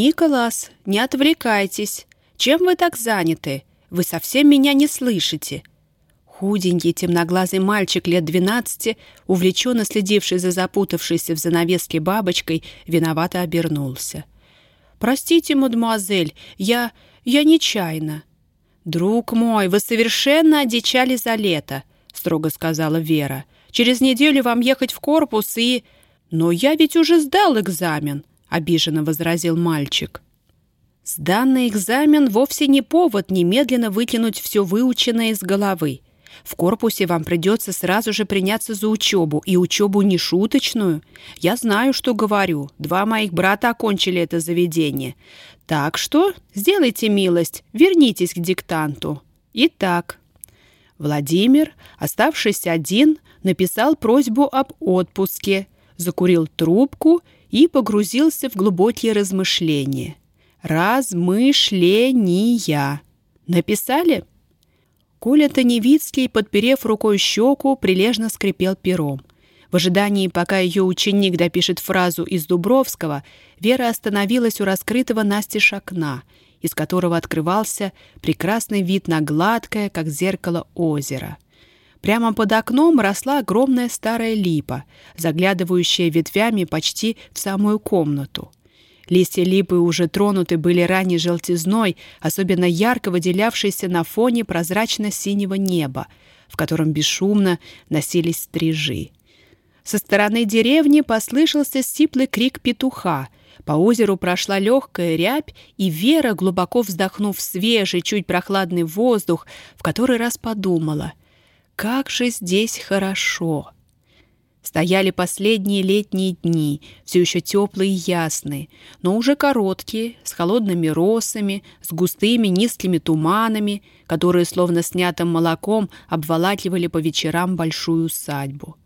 «Николас, не отвлекайтесь. Чем вы так заняты? Вы совсем меня не слышите». Худенький темноглазый мальчик лет двенадцати, увлеченно следивший за запутавшейся в занавеске бабочкой, виновато обернулся. «Простите, мадемуазель, я... я нечаянно». «Друг мой, вы совершенно одичали за лето», — строго сказала Вера. «Через неделю вам ехать в корпус и...» «Но я ведь уже сдал экзамен», — обиженно возразил мальчик. Сданный экзамен вовсе не повод немедленно выкинуть все выученное из головы. В корпусе вам придется сразу же приняться за учебу, и учебу не шуточную. Я знаю, что говорю. Два моих брата окончили это заведение. Так что сделайте милость, вернитесь к диктанту. Итак, Владимир, оставшись один, написал просьбу об отпуске, закурил трубку и погрузился в глубокие размышления. Размышления. Написали? Коля Таневицкий, подперев рукой щеку, прилежно скрипел пером. В ожидании, пока ее ученик допишет фразу из Дубровского, Вера остановилась у раскрытого настежь окна, из которого открывался прекрасный вид на гладкое, как зеркало, озеро. Прямо под окном росла огромная старая липа, заглядывающая ветвями почти в самую комнату. Листья липы уже тронуты были ранней желтизной, особенно ярко выделявшейся на фоне прозрачно-синего неба, в котором бесшумно носились стрижи. Со стороны деревни послышался сиплый крик петуха. По озеру прошла легкая рябь, и Вера, глубоко вздохнув свежий, чуть прохладный воздух, в который раз подумала, «Как же здесь хорошо!» Стояли последние летние дни, все еще теплые и ясные, но уже короткие, с холодными росами, с густыми низкими туманами, которые, словно снятым молоком, обволакивали по вечерам большую усадьбу.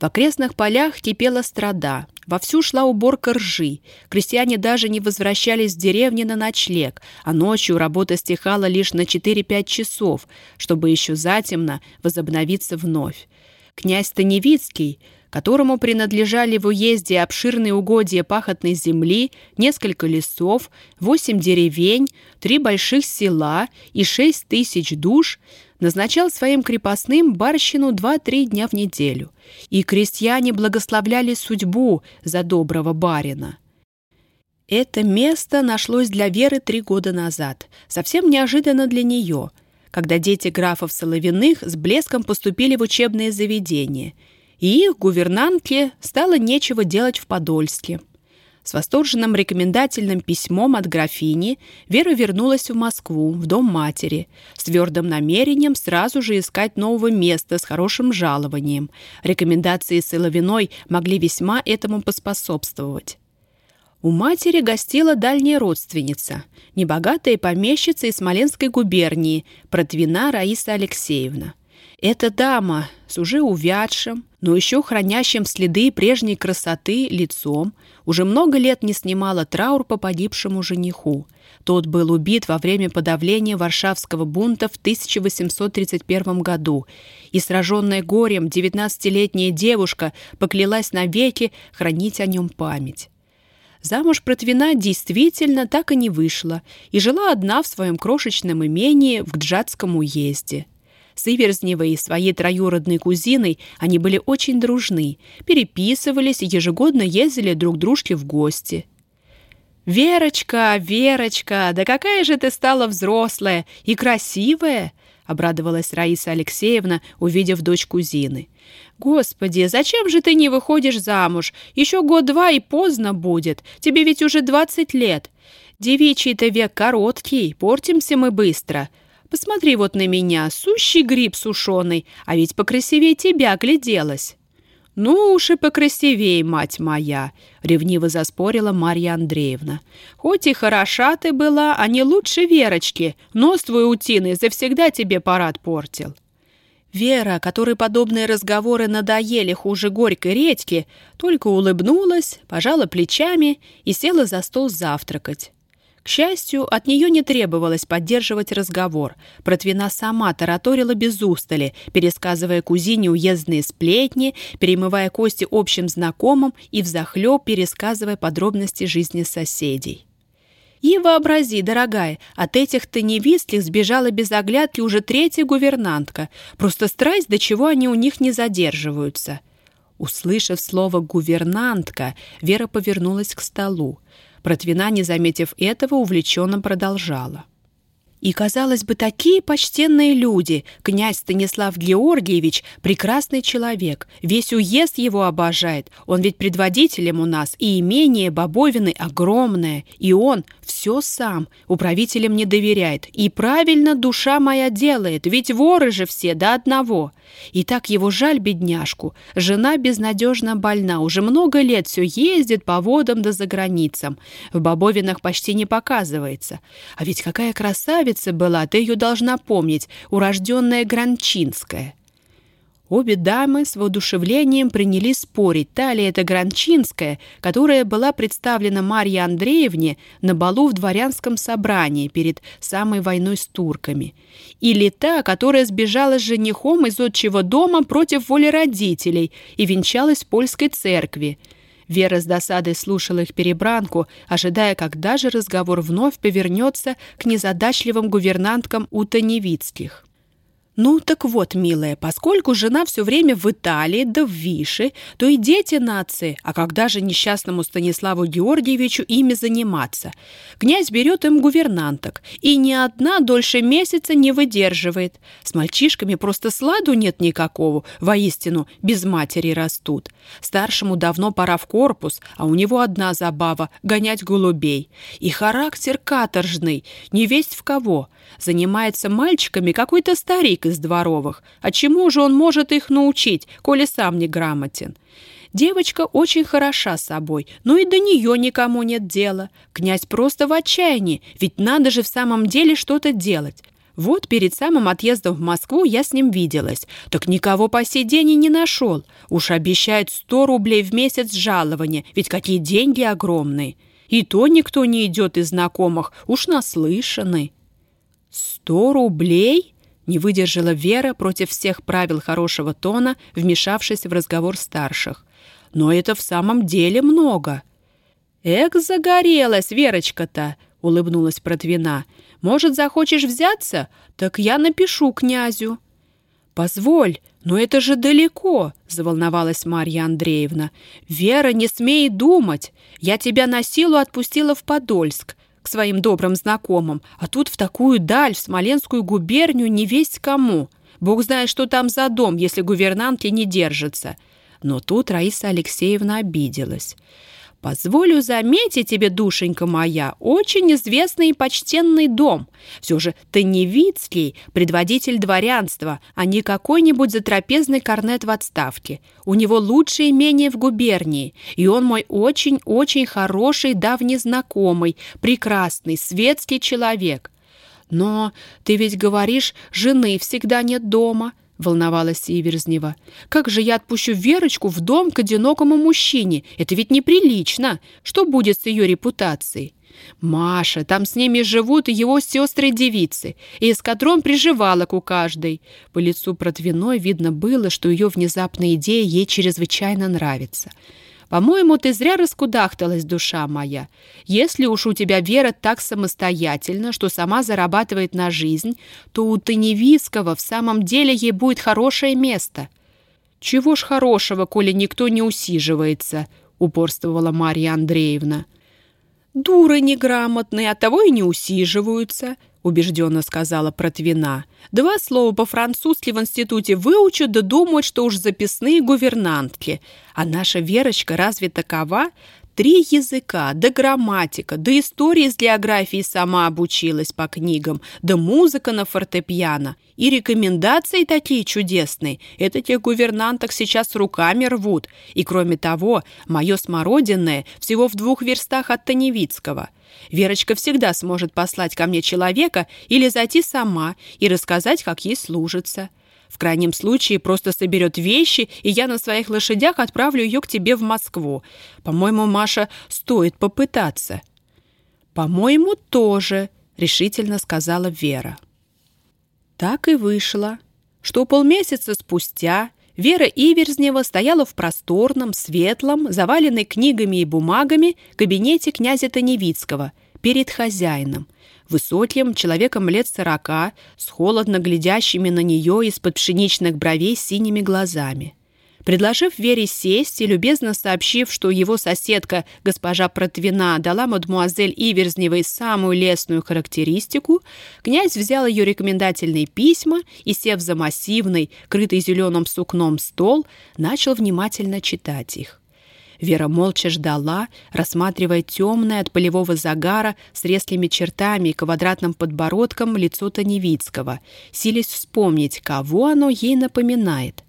В окрестных полях кипела страда, вовсю шла уборка ржи, крестьяне даже не возвращались в деревни на ночлег, а ночью работа стихала лишь на 4-5 часов, чтобы еще затемно возобновиться вновь. Князь Станевицкий — которому принадлежали в уезде обширные угодья пахотной земли, несколько лесов, восемь деревень, три больших села и шесть тысяч душ, назначал своим крепостным барщину два-три дня в неделю. И крестьяне благословляли судьбу за доброго барина. Это место нашлось для Веры три года назад, совсем неожиданно для нее, когда дети графов Соловиных с блеском поступили в учебные заведения – и их гувернантке стало нечего делать в Подольске. С восторженным рекомендательным письмом от графини Вера вернулась в Москву, в дом матери, с твердым намерением сразу же искать нового места с хорошим жалованием. Рекомендации Соловиной могли весьма этому поспособствовать. У матери гостила дальняя родственница, небогатая помещица из Смоленской губернии, Протвина Раиса Алексеевна. Эта дама с уже увядшим, но еще хранящим следы прежней красоты лицом уже много лет не снимала траур по погибшему жениху. Тот был убит во время подавления Варшавского бунта в 1831 году, и сраженная горем 19-летняя девушка поклялась навеки хранить о нем память. Замуж Протвина действительно так и не вышла и жила одна в своем крошечном имении в Гджатском уезде – с Иверзневой и своей троюродной кузиной они были очень дружны, переписывались и ежегодно ездили друг дружке в гости. «Верочка, Верочка, да какая же ты стала взрослая и красивая!» — обрадовалась Раиса Алексеевна, увидев дочь кузины. «Господи, зачем же ты не выходишь замуж? Еще год-два и поздно будет. Тебе ведь уже двадцать лет. Девичий-то век короткий, портимся мы быстро. Посмотри вот на меня, сущий гриб сушеный, а ведь покрасивее тебя гляделась». «Ну уж и покрасивей, мать моя!» — ревниво заспорила Марья Андреевна. «Хоть и хороша ты была, а не лучше Верочки. Нос твой утиный завсегда тебе парад портил». Вера, которой подобные разговоры надоели хуже горькой редьки, только улыбнулась, пожала плечами и села за стол завтракать. К счастью, от нее не требовалось поддерживать разговор. Протвина сама тараторила без устали, пересказывая кузине уездные сплетни, перемывая кости общим знакомым и взахлеб пересказывая подробности жизни соседей. И вообрази, дорогая, от этих теневистлих сбежала без оглядки уже третья гувернантка. Просто страсть, до чего они у них не задерживаются. Услышав слово «гувернантка», Вера повернулась к столу. Протвина, не заметив этого, увлеченно продолжала. И, казалось бы, такие почтенные люди. Князь Станислав Георгиевич – прекрасный человек. Весь уезд его обожает. Он ведь предводителем у нас. И имение Бобовины огромное. И он все сам. Управителям не доверяет. И правильно душа моя делает. Ведь воры же все до одного. И так его жаль, бедняжку. Жена безнадежно больна. Уже много лет все ездит по водам да за границам. В Бобовинах почти не показывается. А ведь какая красавица была, ты ее должна помнить, урожденная Гранчинская. Обе дамы с воодушевлением принялись спорить, та ли это Гранчинская, которая была представлена Марье Андреевне на балу в дворянском собрании перед самой войной с турками, или та, которая сбежала с женихом из отчего дома против воли родителей и венчалась в польской церкви. Вера с досадой слушала их перебранку, ожидая, когда же разговор вновь повернется к незадачливым гувернанткам Утоневицких. Ну, так вот, милая, поскольку жена все время в Италии, да в Више, то и дети нации, а когда же несчастному Станиславу Георгиевичу ими заниматься? Князь берет им гувернанток, и ни одна дольше месяца не выдерживает. С мальчишками просто сладу нет никакого, воистину, без матери растут. Старшему давно пора в корпус, а у него одна забава — гонять голубей. И характер каторжный, не весть в кого. Занимается мальчиками какой-то старик из дворовых. А чему же он может их научить, коли сам не грамотен? Девочка очень хороша собой, но и до нее никому нет дела. Князь просто в отчаянии, ведь надо же в самом деле что-то делать. Вот перед самым отъездом в Москву я с ним виделась. Так никого по сей день и не нашел. Уж обещает сто рублей в месяц жалования, ведь какие деньги огромные. И то никто не идет из знакомых, уж наслышаны. Сто рублей? Не выдержала Вера против всех правил хорошего тона, вмешавшись в разговор старших. Но это в самом деле много. «Эх, загорелась Верочка-то!» — улыбнулась Протвина. «Может, захочешь взяться? Так я напишу князю». «Позволь, но это же далеко!» — заволновалась Марья Андреевна. «Вера, не смей думать! Я тебя на силу отпустила в Подольск своим добрым знакомым, а тут в такую даль, в Смоленскую губернию, не весть кому. Бог знает, что там за дом, если гувернантки не держатся. Но тут Раиса Алексеевна обиделась. Позволю заметить тебе, душенька моя, очень известный и почтенный дом. Все же ты не Вицкий, предводитель дворянства, а не какой-нибудь затрапезный корнет в отставке. У него лучшее имение в губернии, и он мой очень-очень хороший давний знакомый, прекрасный, светский человек. Но ты ведь говоришь, жены всегда нет дома, — волновалась Иверзнева. «Как же я отпущу Верочку в дом к одинокому мужчине? Это ведь неприлично. Что будет с ее репутацией?» «Маша, там с ними живут его сестры-девицы, и эскадрон приживалок у каждой». По лицу Протвиной видно было, что ее внезапная идея ей чрезвычайно нравится. По-моему, ты зря раскудахталась, душа моя. Если уж у тебя вера так самостоятельна, что сама зарабатывает на жизнь, то у Таневиского в самом деле ей будет хорошее место». «Чего ж хорошего, коли никто не усиживается?» — упорствовала Марья Андреевна. «Дуры неграмотные, оттого и не усиживаются», — убежденно сказала Протвина. «Два слова по-французски в институте выучат, да думают, что уж записные гувернантки. А наша Верочка разве такова? Три языка, да грамматика, да история с географией сама обучилась по книгам, да музыка на фортепиано. И рекомендации такие чудесные. Это тех гувернанток сейчас руками рвут. И кроме того, мое смородинное всего в двух верстах от Таневицкого. Верочка всегда сможет послать ко мне человека или зайти сама и рассказать, как ей служится. В крайнем случае просто соберет вещи, и я на своих лошадях отправлю ее к тебе в Москву. По-моему, Маша, стоит попытаться». «По-моему, тоже», — решительно сказала Вера. Так и вышло, что полмесяца спустя Вера Иверзнева стояла в просторном, светлом, заваленной книгами и бумагами кабинете князя Таневицкого, перед хозяином, высоким человеком лет сорока, с холодно глядящими на нее из-под пшеничных бровей синими глазами. Предложив Вере сесть и любезно сообщив, что его соседка, госпожа Протвина, дала мадмуазель Иверзневой самую лестную характеристику, князь взял ее рекомендательные письма и, сев за массивный, крытый зеленым сукном стол, начал внимательно читать их. Вера молча ждала, рассматривая темное от полевого загара с резкими чертами и квадратным подбородком лицо Таневицкого, силясь вспомнить, кого оно ей напоминает.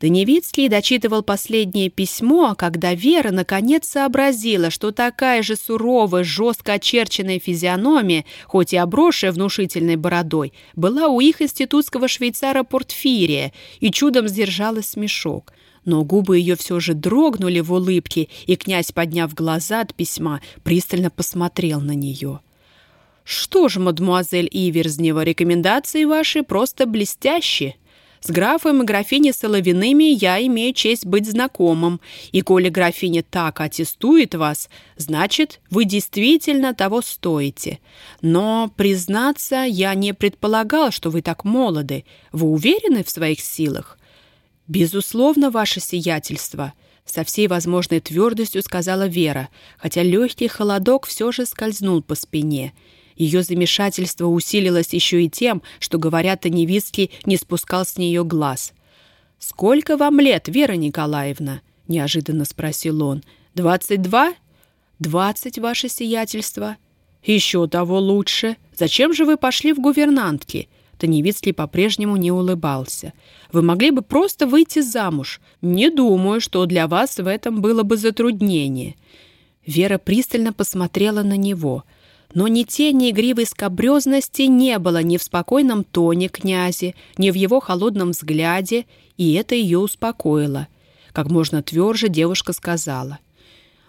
Даневицкий дочитывал последнее письмо, когда Вера наконец сообразила, что такая же суровая, жестко очерченная физиономия, хоть и обросшая внушительной бородой, была у их институтского швейцара Портфирия и чудом сдержала смешок. Но губы ее все же дрогнули в улыбке, и князь, подняв глаза от письма, пристально посмотрел на нее. «Что ж, мадемуазель Иверзнева, рекомендации ваши просто блестящие. С графом и графиней Соловиными я имею честь быть знакомым, и коли графиня так аттестует вас, значит, вы действительно того стоите. Но, признаться, я не предполагал, что вы так молоды. Вы уверены в своих силах? Безусловно, ваше сиятельство — со всей возможной твердостью сказала Вера, хотя легкий холодок все же скользнул по спине — ее замешательство усилилось еще и тем, что, говорят, Таневицкий не спускал с нее глаз. «Сколько вам лет, Вера Николаевна?» — неожиданно спросил он. «Двадцать два?» «Двадцать, ваше сиятельство». «Еще того лучше. Зачем же вы пошли в гувернантки?» Таневицкий по-прежнему не улыбался. «Вы могли бы просто выйти замуж. Не думаю, что для вас в этом было бы затруднение». Вера пристально посмотрела на него — но ни тени игривой скобрезности не было ни в спокойном тоне князи, ни в его холодном взгляде, и это ее успокоило. Как можно тверже девушка сказала.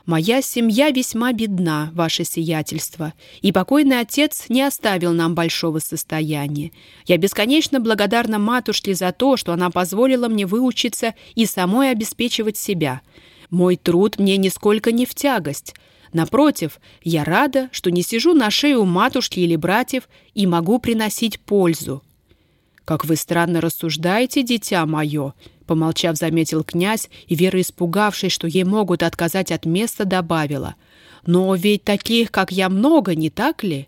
«Моя семья весьма бедна, ваше сиятельство, и покойный отец не оставил нам большого состояния. Я бесконечно благодарна матушке за то, что она позволила мне выучиться и самой обеспечивать себя. Мой труд мне нисколько не в тягость». Напротив, я рада, что не сижу на шее у матушки или братьев и могу приносить пользу. «Как вы странно рассуждаете, дитя мое!» Помолчав, заметил князь, и Вера, испугавшись, что ей могут отказать от места, добавила. «Но ведь таких, как я, много, не так ли?»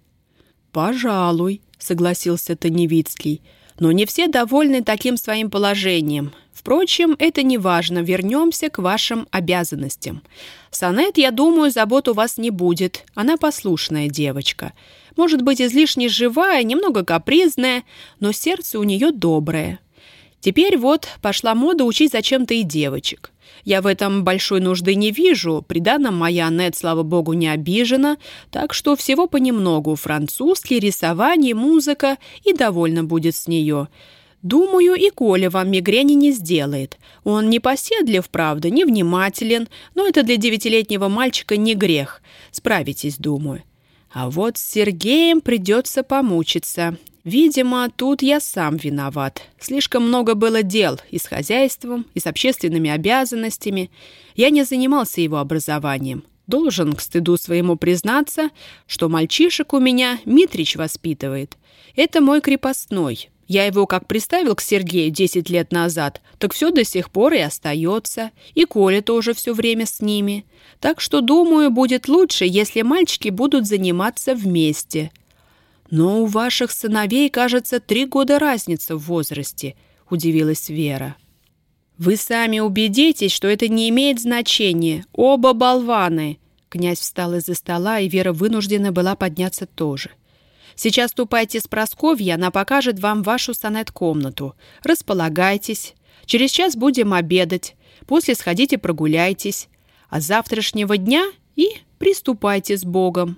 «Пожалуй», — согласился Таневицкий. «Но не все довольны таким своим положением. Впрочем, это не важно, вернемся к вашим обязанностям. Санет, я думаю, забот у вас не будет. Она послушная девочка. Может быть, излишне живая, немного капризная, но сердце у нее доброе. Теперь вот пошла мода учить зачем-то и девочек. Я в этом большой нужды не вижу, при данном моя Аннет, слава богу, не обижена, так что всего понемногу, французский, рисование, музыка, и довольно будет с нее». Думаю, и Коля вам мигрени не сделает. Он не поседлив, правда, не внимателен, но это для девятилетнего мальчика не грех. Справитесь, думаю. А вот с Сергеем придется помучиться. Видимо, тут я сам виноват. Слишком много было дел и с хозяйством, и с общественными обязанностями. Я не занимался его образованием. Должен к стыду своему признаться, что мальчишек у меня Митрич воспитывает. Это мой крепостной, я его как приставил к Сергею 10 лет назад, так все до сих пор и остается. И Коля тоже все время с ними. Так что, думаю, будет лучше, если мальчики будут заниматься вместе. Но у ваших сыновей, кажется, три года разница в возрасте, удивилась Вера. Вы сами убедитесь, что это не имеет значения. Оба болваны. Князь встал из-за стола, и Вера вынуждена была подняться тоже. — Сейчас ступайте с Просковья, она покажет вам вашу сонет-комнату. Располагайтесь. Через час будем обедать. После сходите прогуляйтесь. А завтрашнего дня и приступайте с Богом».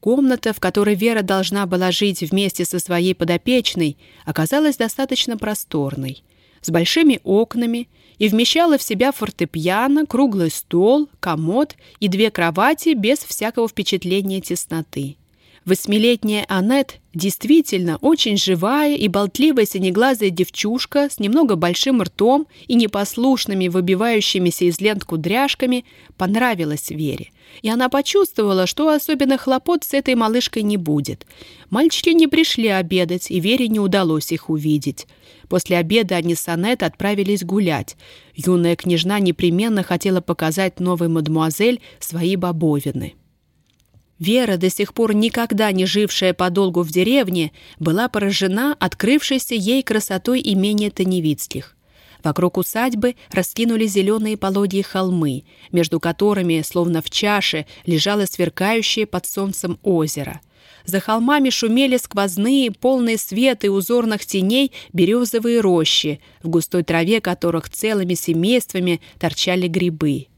Комната, в которой Вера должна была жить вместе со своей подопечной, оказалась достаточно просторной, с большими окнами и вмещала в себя фортепиано, круглый стол, комод и две кровати без всякого впечатления тесноты. Восьмилетняя Аннет действительно очень живая и болтливая синеглазая девчушка с немного большим ртом и непослушными выбивающимися из лент кудряшками понравилась Вере. И она почувствовала, что особенно хлопот с этой малышкой не будет. Мальчики не пришли обедать, и Вере не удалось их увидеть. После обеда они с Аннет отправились гулять. Юная княжна непременно хотела показать новой мадемуазель свои бобовины. Вера, до сих пор никогда не жившая подолгу в деревне, была поражена открывшейся ей красотой имения Таневицких. Вокруг усадьбы раскинули зеленые полодья холмы, между которыми, словно в чаше, лежало сверкающее под солнцем озеро. За холмами шумели сквозные, полные света и узорных теней березовые рощи, в густой траве которых целыми семействами торчали грибы.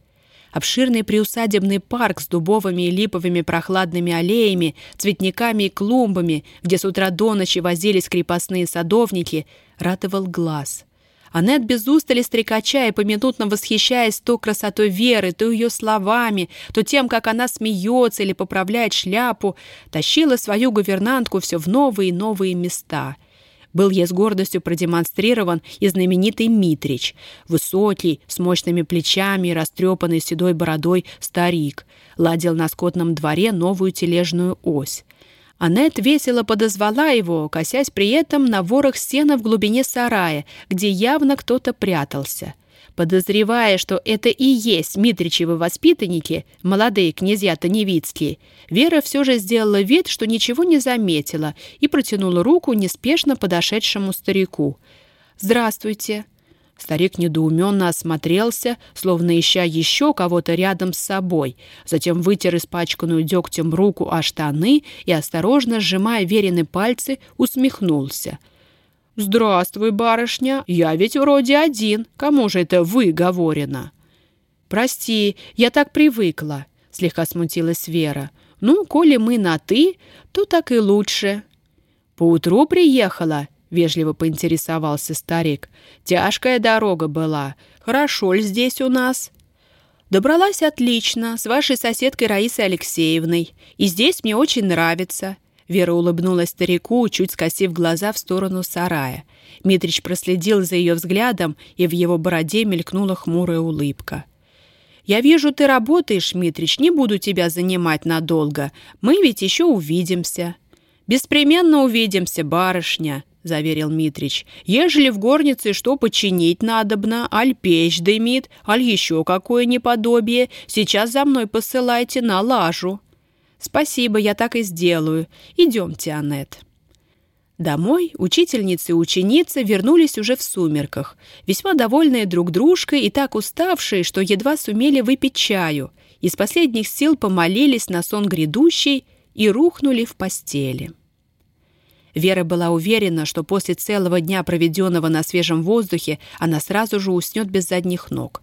Обширный приусадебный парк с дубовыми и липовыми прохладными аллеями, цветниками и клумбами, где с утра до ночи возились крепостные садовники, ратовал глаз. Аннет без устали стрекача и поминутно восхищаясь то красотой Веры, то ее словами, то тем, как она смеется или поправляет шляпу, тащила свою гувернантку все в новые и новые места — был ей с гордостью продемонстрирован и знаменитый Митрич, высокий, с мощными плечами и растрепанной седой бородой старик, ладил на скотном дворе новую тележную ось. Аннет весело подозвала его, косясь при этом на ворох сена в глубине сарая, где явно кто-то прятался — Подозревая, что это и есть Митричевы воспитанники, молодые князья Таневицкие, Вера все же сделала вид, что ничего не заметила и протянула руку неспешно подошедшему старику. «Здравствуйте!» Старик недоуменно осмотрелся, словно ища еще кого-то рядом с собой, затем вытер испачканную дегтем руку о штаны и, осторожно сжимая верены пальцы, усмехнулся – «Здравствуй, барышня, я ведь вроде один. Кому же это вы, говорено?» «Прости, я так привыкла», — слегка смутилась Вера. «Ну, коли мы на «ты», то так и лучше». «Поутру приехала?» — вежливо поинтересовался старик. «Тяжкая дорога была. Хорошо ли здесь у нас?» «Добралась отлично, с вашей соседкой Раисой Алексеевной. И здесь мне очень нравится. Вера улыбнулась старику, чуть скосив глаза в сторону сарая. Митрич проследил за ее взглядом, и в его бороде мелькнула хмурая улыбка. «Я вижу, ты работаешь, Митрич, не буду тебя занимать надолго. Мы ведь еще увидимся». «Беспременно увидимся, барышня», — заверил Митрич. «Ежели в горнице что починить надобно, аль печь дымит, аль еще какое неподобие, сейчас за мной посылайте на лажу». «Спасибо, я так и сделаю. Идемте, Аннет». Домой учительницы и ученицы вернулись уже в сумерках, весьма довольные друг дружкой и так уставшие, что едва сумели выпить чаю, из последних сил помолились на сон грядущий и рухнули в постели. Вера была уверена, что после целого дня, проведенного на свежем воздухе, она сразу же уснет без задних ног.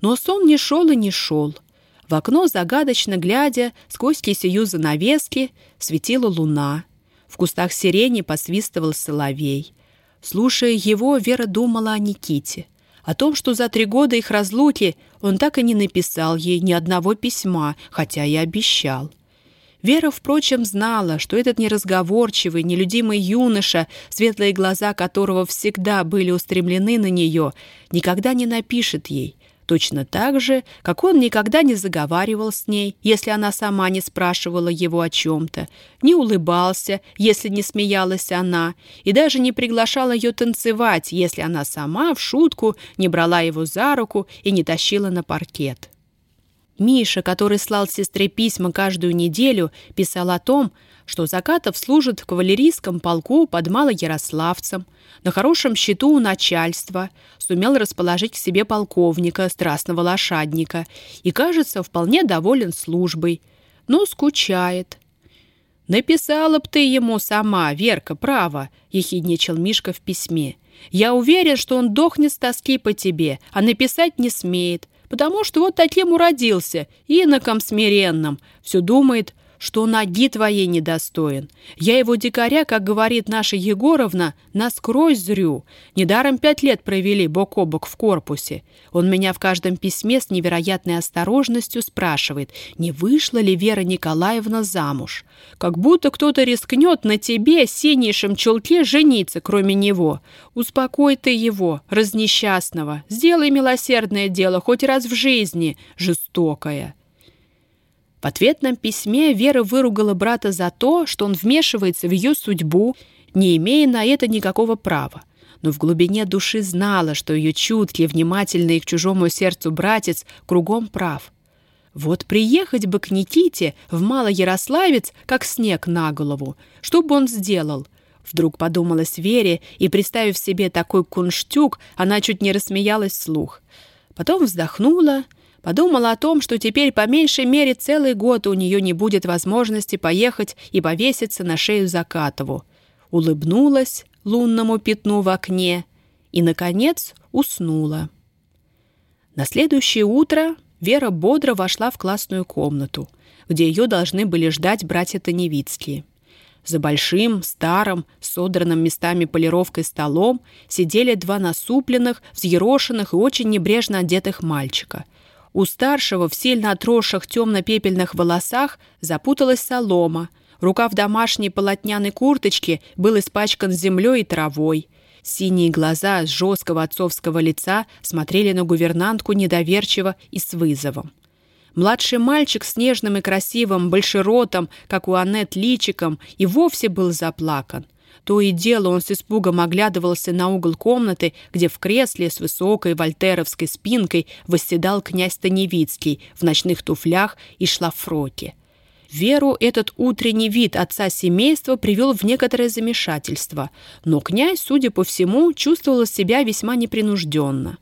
Но сон не шел и не шел — в окно, загадочно глядя, сквозь кисею занавески, светила луна. В кустах сирени посвистывал соловей. Слушая его, Вера думала о Никите. О том, что за три года их разлуки он так и не написал ей ни одного письма, хотя и обещал. Вера, впрочем, знала, что этот неразговорчивый, нелюдимый юноша, светлые глаза которого всегда были устремлены на нее, никогда не напишет ей, Точно так же, как он никогда не заговаривал с ней, если она сама не спрашивала его о чем-то, не улыбался, если не смеялась она, и даже не приглашал ее танцевать, если она сама в шутку не брала его за руку и не тащила на паркет. Миша, который слал сестре письма каждую неделю, писал о том, что Закатов служит в кавалерийском полку под Малоярославцем, на хорошем счету у начальства, сумел расположить к себе полковника, страстного лошадника, и, кажется, вполне доволен службой, но скучает. «Написала б ты ему сама, Верка, право», — ехидничал Мишка в письме. «Я уверен, что он дохнет с тоски по тебе, а написать не смеет, потому что вот таким уродился, иноком смиренным, все думает, что ноги твоей недостоин. Я его дикаря, как говорит наша Егоровна, насквозь зрю. Недаром пять лет провели бок о бок в корпусе. Он меня в каждом письме с невероятной осторожностью спрашивает, не вышла ли Вера Николаевна замуж. Как будто кто-то рискнет на тебе, синейшем чулке, жениться, кроме него. Успокой ты его, разнесчастного. Сделай милосердное дело хоть раз в жизни, жестокое. В ответном письме Вера выругала брата за то, что он вмешивается в ее судьбу, не имея на это никакого права. Но в глубине души знала, что ее чуткий, внимательный к чужому сердцу братец кругом прав. Вот приехать бы к Никите в Малоярославец, как снег на голову. Что бы он сделал? Вдруг подумалась Вере, и, представив себе такой кунштюк, она чуть не рассмеялась вслух. Потом вздохнула Подумала о том, что теперь по меньшей мере целый год у нее не будет возможности поехать и повеситься на шею Закатову. Улыбнулась лунному пятну в окне и, наконец, уснула. На следующее утро Вера бодро вошла в классную комнату, где ее должны были ждать братья Таневицкие. За большим, старым, содранным местами полировкой столом сидели два насупленных, взъерошенных и очень небрежно одетых мальчика – у старшего в сильно отросших темно-пепельных волосах запуталась солома. Рукав домашней полотняной курточки был испачкан землей и травой. Синие глаза с жесткого отцовского лица смотрели на гувернантку недоверчиво и с вызовом. Младший мальчик с нежным и красивым большеротом, как у Аннет, личиком, и вовсе был заплакан. То и дело он с испугом оглядывался на угол комнаты, где в кресле с высокой вольтеровской спинкой восседал князь Таневицкий в ночных туфлях и шлафроке. Веру этот утренний вид отца семейства привел в некоторое замешательство, но князь, судя по всему, чувствовал себя весьма непринужденно.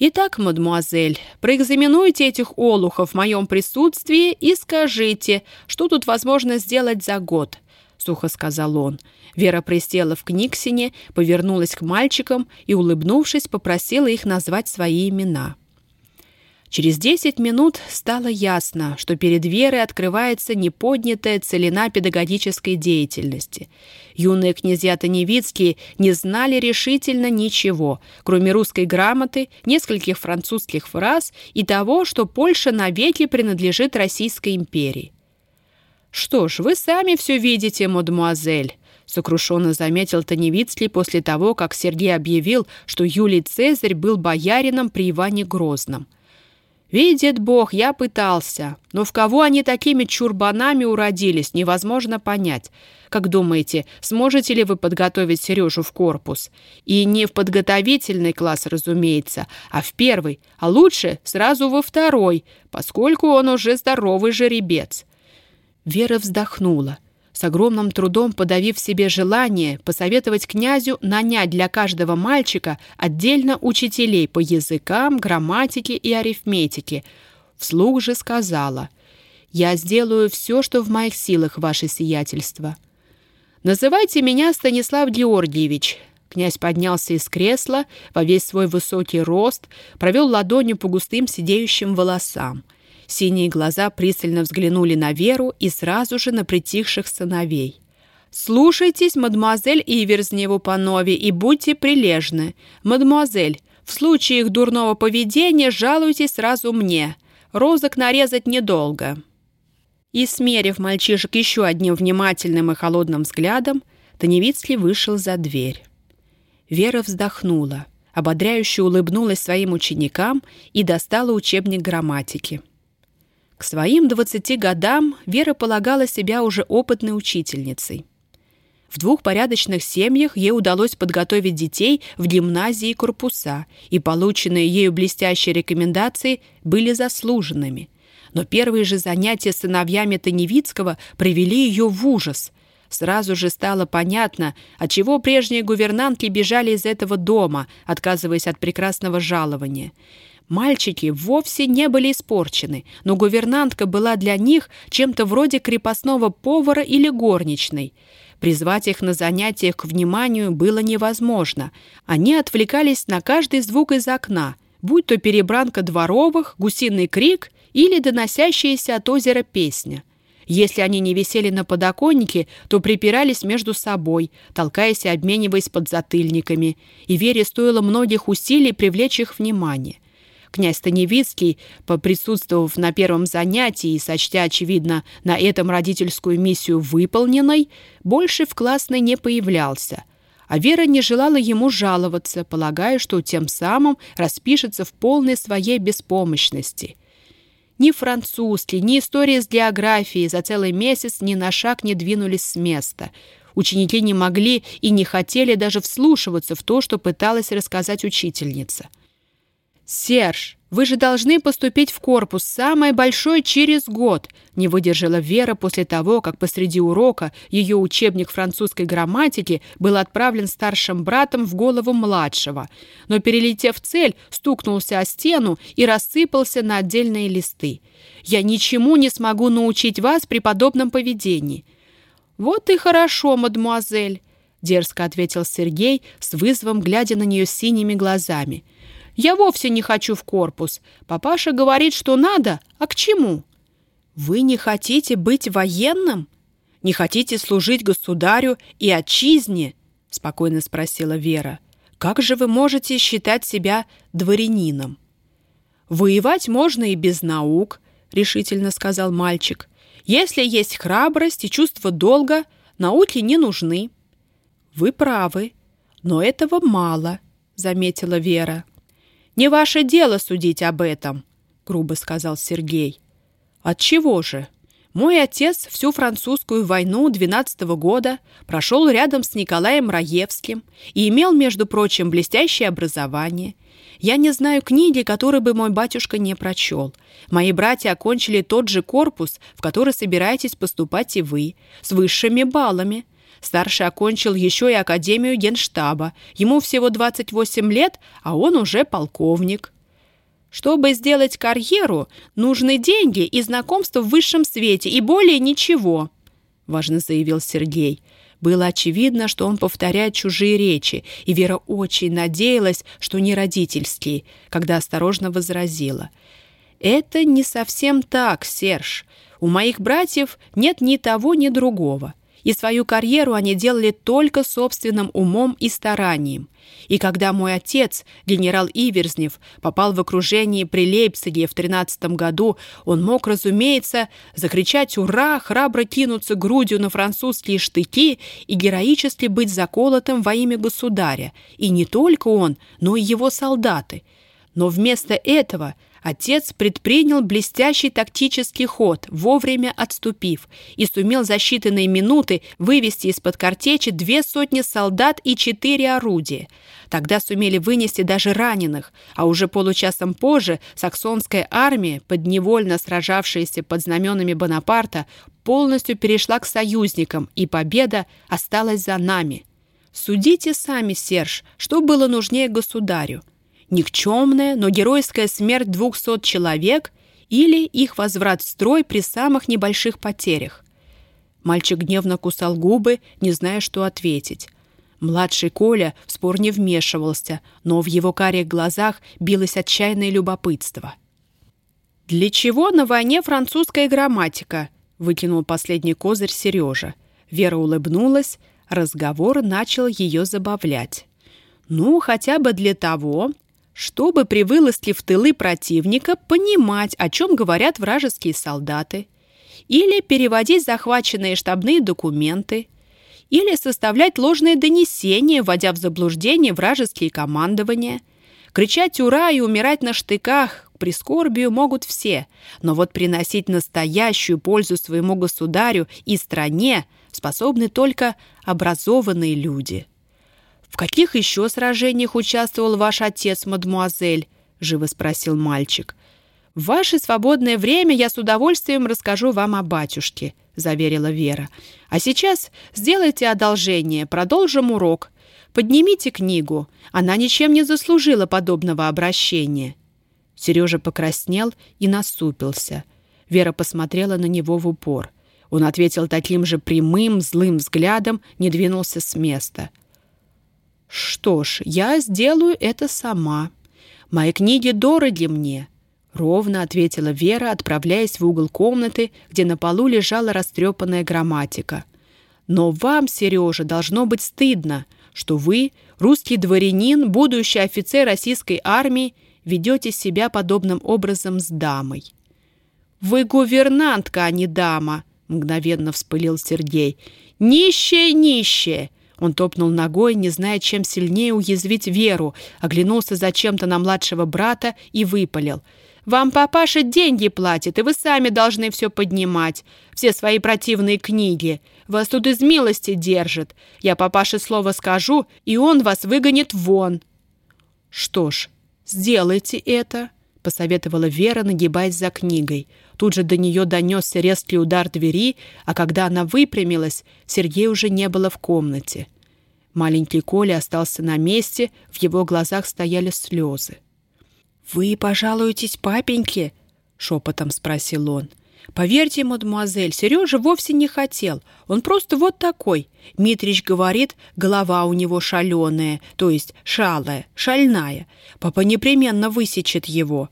«Итак, мадемуазель, проэкзаменуйте этих олухов в моем присутствии и скажите, что тут возможно сделать за год», — сухо сказал он. Вера присела в книгсине, повернулась к мальчикам и, улыбнувшись, попросила их назвать свои имена. Через десять минут стало ясно, что перед Верой открывается неподнятая целина педагогической деятельности. Юные князья Таневицкие не знали решительно ничего, кроме русской грамоты, нескольких французских фраз и того, что Польша навеки принадлежит Российской империи. «Что ж, вы сами все видите, мадемуазель», сокрушенно заметил Таневицкий после того, как Сергей объявил, что Юлий Цезарь был боярином при Иване Грозном. «Видит Бог, я пытался, но в кого они такими чурбанами уродились, невозможно понять. Как думаете, сможете ли вы подготовить Сережу в корпус? И не в подготовительный класс, разумеется, а в первый, а лучше сразу во второй, поскольку он уже здоровый жеребец». Вера вздохнула с огромным трудом подавив себе желание посоветовать князю нанять для каждого мальчика отдельно учителей по языкам, грамматике и арифметике. Вслух же сказала «Я сделаю все, что в моих силах, ваше сиятельство». «Называйте меня Станислав Георгиевич». Князь поднялся из кресла во весь свой высокий рост, провел ладонью по густым сидеющим волосам – Синие глаза пристально взглянули на Веру и сразу же на притихших сыновей. «Слушайтесь, мадемуазель Иверзневу панове, и будьте прилежны. Мадемуазель, в случае их дурного поведения жалуйтесь сразу мне. Розок нарезать недолго». И, смерив мальчишек еще одним внимательным и холодным взглядом, Таневицкий вышел за дверь. Вера вздохнула, ободряюще улыбнулась своим ученикам и достала учебник грамматики. К своим 20 годам Вера полагала себя уже опытной учительницей. В двух порядочных семьях ей удалось подготовить детей в гимназии корпуса, и полученные ею блестящие рекомендации были заслуженными. Но первые же занятия с сыновьями Таневицкого привели ее в ужас. Сразу же стало понятно, отчего прежние гувернантки бежали из этого дома, отказываясь от прекрасного жалования – Мальчики вовсе не были испорчены, но гувернантка была для них чем-то вроде крепостного повара или горничной. Призвать их на занятиях к вниманию было невозможно. Они отвлекались на каждый звук из окна, будь то перебранка дворовых, гусиный крик или доносящаяся от озера песня. Если они не висели на подоконнике, то припирались между собой, толкаясь и обмениваясь подзатыльниками, и Вере стоило многих усилий привлечь их внимание. Князь Станевицкий, поприсутствовав на первом занятии и сочтя, очевидно, на этом родительскую миссию выполненной, больше в классной не появлялся. А Вера не желала ему жаловаться, полагая, что тем самым распишется в полной своей беспомощности. Ни французский, ни история с географией за целый месяц ни на шаг не двинулись с места. Ученики не могли и не хотели даже вслушиваться в то, что пыталась рассказать учительница. «Серж, вы же должны поступить в корпус, самое большое через год», не выдержала Вера после того, как посреди урока ее учебник французской грамматики был отправлен старшим братом в голову младшего, но, перелетев цель, стукнулся о стену и рассыпался на отдельные листы. «Я ничему не смогу научить вас при подобном поведении». «Вот и хорошо, мадемуазель», — дерзко ответил Сергей с вызовом, глядя на нее синими глазами — я вовсе не хочу в корпус. Папаша говорит, что надо, а к чему? Вы не хотите быть военным? Не хотите служить государю и отчизне? Спокойно спросила Вера. Как же вы можете считать себя дворянином? Воевать можно и без наук, решительно сказал мальчик. Если есть храбрость и чувство долга, науки не нужны. Вы правы, но этого мало, заметила Вера. «Не ваше дело судить об этом», — грубо сказал Сергей. «Отчего же? Мой отец всю французскую войну 12 -го года прошел рядом с Николаем Раевским и имел, между прочим, блестящее образование. Я не знаю книги, которую бы мой батюшка не прочел. Мои братья окончили тот же корпус, в который собираетесь поступать и вы, с высшими баллами». Старший окончил еще и Академию Генштаба. Ему всего 28 лет, а он уже полковник. Чтобы сделать карьеру, нужны деньги и знакомство в высшем свете, и более ничего, — важно заявил Сергей. Было очевидно, что он повторяет чужие речи, и Вера очень надеялась, что не родительские, когда осторожно возразила. «Это не совсем так, Серж. У моих братьев нет ни того, ни другого и свою карьеру они делали только собственным умом и старанием. И когда мой отец, генерал Иверзнев, попал в окружение при Лейпциге в 13 году, он мог, разумеется, закричать «Ура!», храбро кинуться грудью на французские штыки и героически быть заколотым во имя государя. И не только он, но и его солдаты. Но вместо этого – Отец предпринял блестящий тактический ход, вовремя отступив, и сумел за считанные минуты вывести из-под картечи две сотни солдат и четыре орудия. Тогда сумели вынести даже раненых, а уже получасом позже саксонская армия, подневольно сражавшаяся под знаменами Бонапарта, полностью перешла к союзникам, и победа осталась за нами. Судите сами, Серж, что было нужнее государю – никчемная, но геройская смерть двухсот человек или их возврат в строй при самых небольших потерях. Мальчик гневно кусал губы, не зная, что ответить. Младший Коля в спор не вмешивался, но в его карих глазах билось отчаянное любопытство. «Для чего на войне французская грамматика?» — выкинул последний козырь Сережа. Вера улыбнулась, разговор начал ее забавлять. «Ну, хотя бы для того, чтобы при вылазке в тылы противника понимать, о чем говорят вражеские солдаты, или переводить захваченные штабные документы, или составлять ложные донесения, вводя в заблуждение вражеские командования. Кричать «Ура!» и умирать на штыках к прискорбию могут все, но вот приносить настоящую пользу своему государю и стране способны только образованные люди. «В каких еще сражениях участвовал ваш отец, мадмуазель?» — живо спросил мальчик. «В ваше свободное время я с удовольствием расскажу вам о батюшке», — заверила Вера. «А сейчас сделайте одолжение, продолжим урок. Поднимите книгу. Она ничем не заслужила подобного обращения». Сережа покраснел и насупился. Вера посмотрела на него в упор. Он ответил таким же прямым, злым взглядом, не двинулся с места — что ж, я сделаю это сама. Мои книги дороги мне. Ровно ответила Вера, отправляясь в угол комнаты, где на полу лежала растрепанная грамматика. Но вам, Сережа, должно быть стыдно, что вы, русский дворянин, будущий офицер российской армии, ведете себя подобным образом с дамой. «Вы гувернантка, а не дама!» — мгновенно вспылил Сергей. «Нищая, нищая!» Он топнул ногой, не зная, чем сильнее уязвить Веру, оглянулся зачем-то на младшего брата и выпалил. «Вам папаша деньги платит, и вы сами должны все поднимать, все свои противные книги. Вас тут из милости держит. Я папаше слово скажу, и он вас выгонит вон». «Что ж, сделайте это», — посоветовала Вера, нагибаясь за книгой. Тут же до нее донесся резкий удар двери, а когда она выпрямилась, Сергея уже не было в комнате. Маленький Коля остался на месте, в его глазах стояли слезы. «Вы пожалуетесь папеньке?» — шепотом спросил он. «Поверьте, мадемуазель, Сережа вовсе не хотел. Он просто вот такой. Митрич говорит, голова у него шаленая, то есть шалая, шальная. Папа непременно высечет его.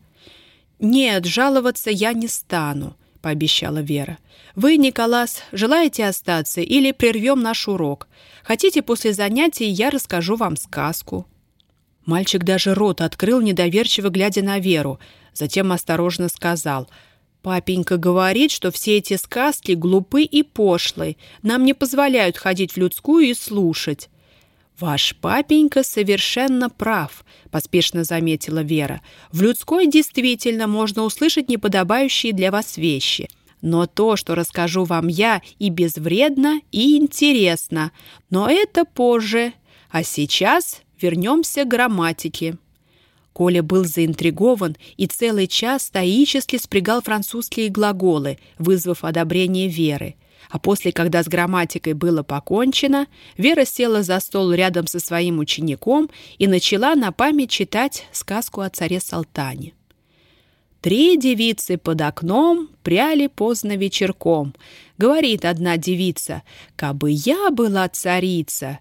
«Нет, жаловаться я не стану», — пообещала Вера. «Вы, Николас, желаете остаться или прервем наш урок? Хотите, после занятий я расскажу вам сказку?» Мальчик даже рот открыл, недоверчиво глядя на Веру, затем осторожно сказал «Папенька говорит, что все эти сказки глупы и пошлые, нам не позволяют ходить в людскую и слушать». «Ваш папенька совершенно прав», — поспешно заметила Вера. «В людской действительно можно услышать неподобающие для вас вещи. Но то, что расскажу вам я, и безвредно, и интересно. Но это позже. А сейчас вернемся к грамматике». Коля был заинтригован и целый час стоически спрягал французские глаголы, вызвав одобрение Веры — а после, когда с грамматикой было покончено, Вера села за стол рядом со своим учеником и начала на память читать сказку о царе Салтане. «Три девицы под окном пряли поздно вечерком. Говорит одна девица, «Кабы я была царица!»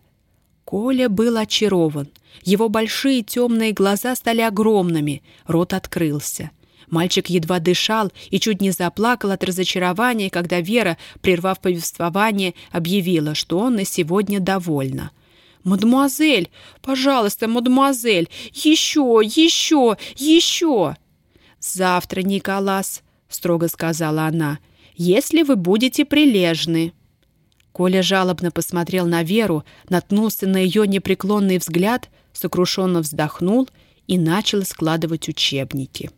Коля был очарован. Его большие темные глаза стали огромными, рот открылся. Мальчик едва дышал и чуть не заплакал от разочарования, когда Вера, прервав повествование, объявила, что он на сегодня довольна. «Мадемуазель! Пожалуйста, мадемуазель! Еще, еще, еще!» «Завтра, Николас!» — строго сказала она. «Если вы будете прилежны!» Коля жалобно посмотрел на Веру, наткнулся на ее непреклонный взгляд, сокрушенно вздохнул и начал складывать учебники.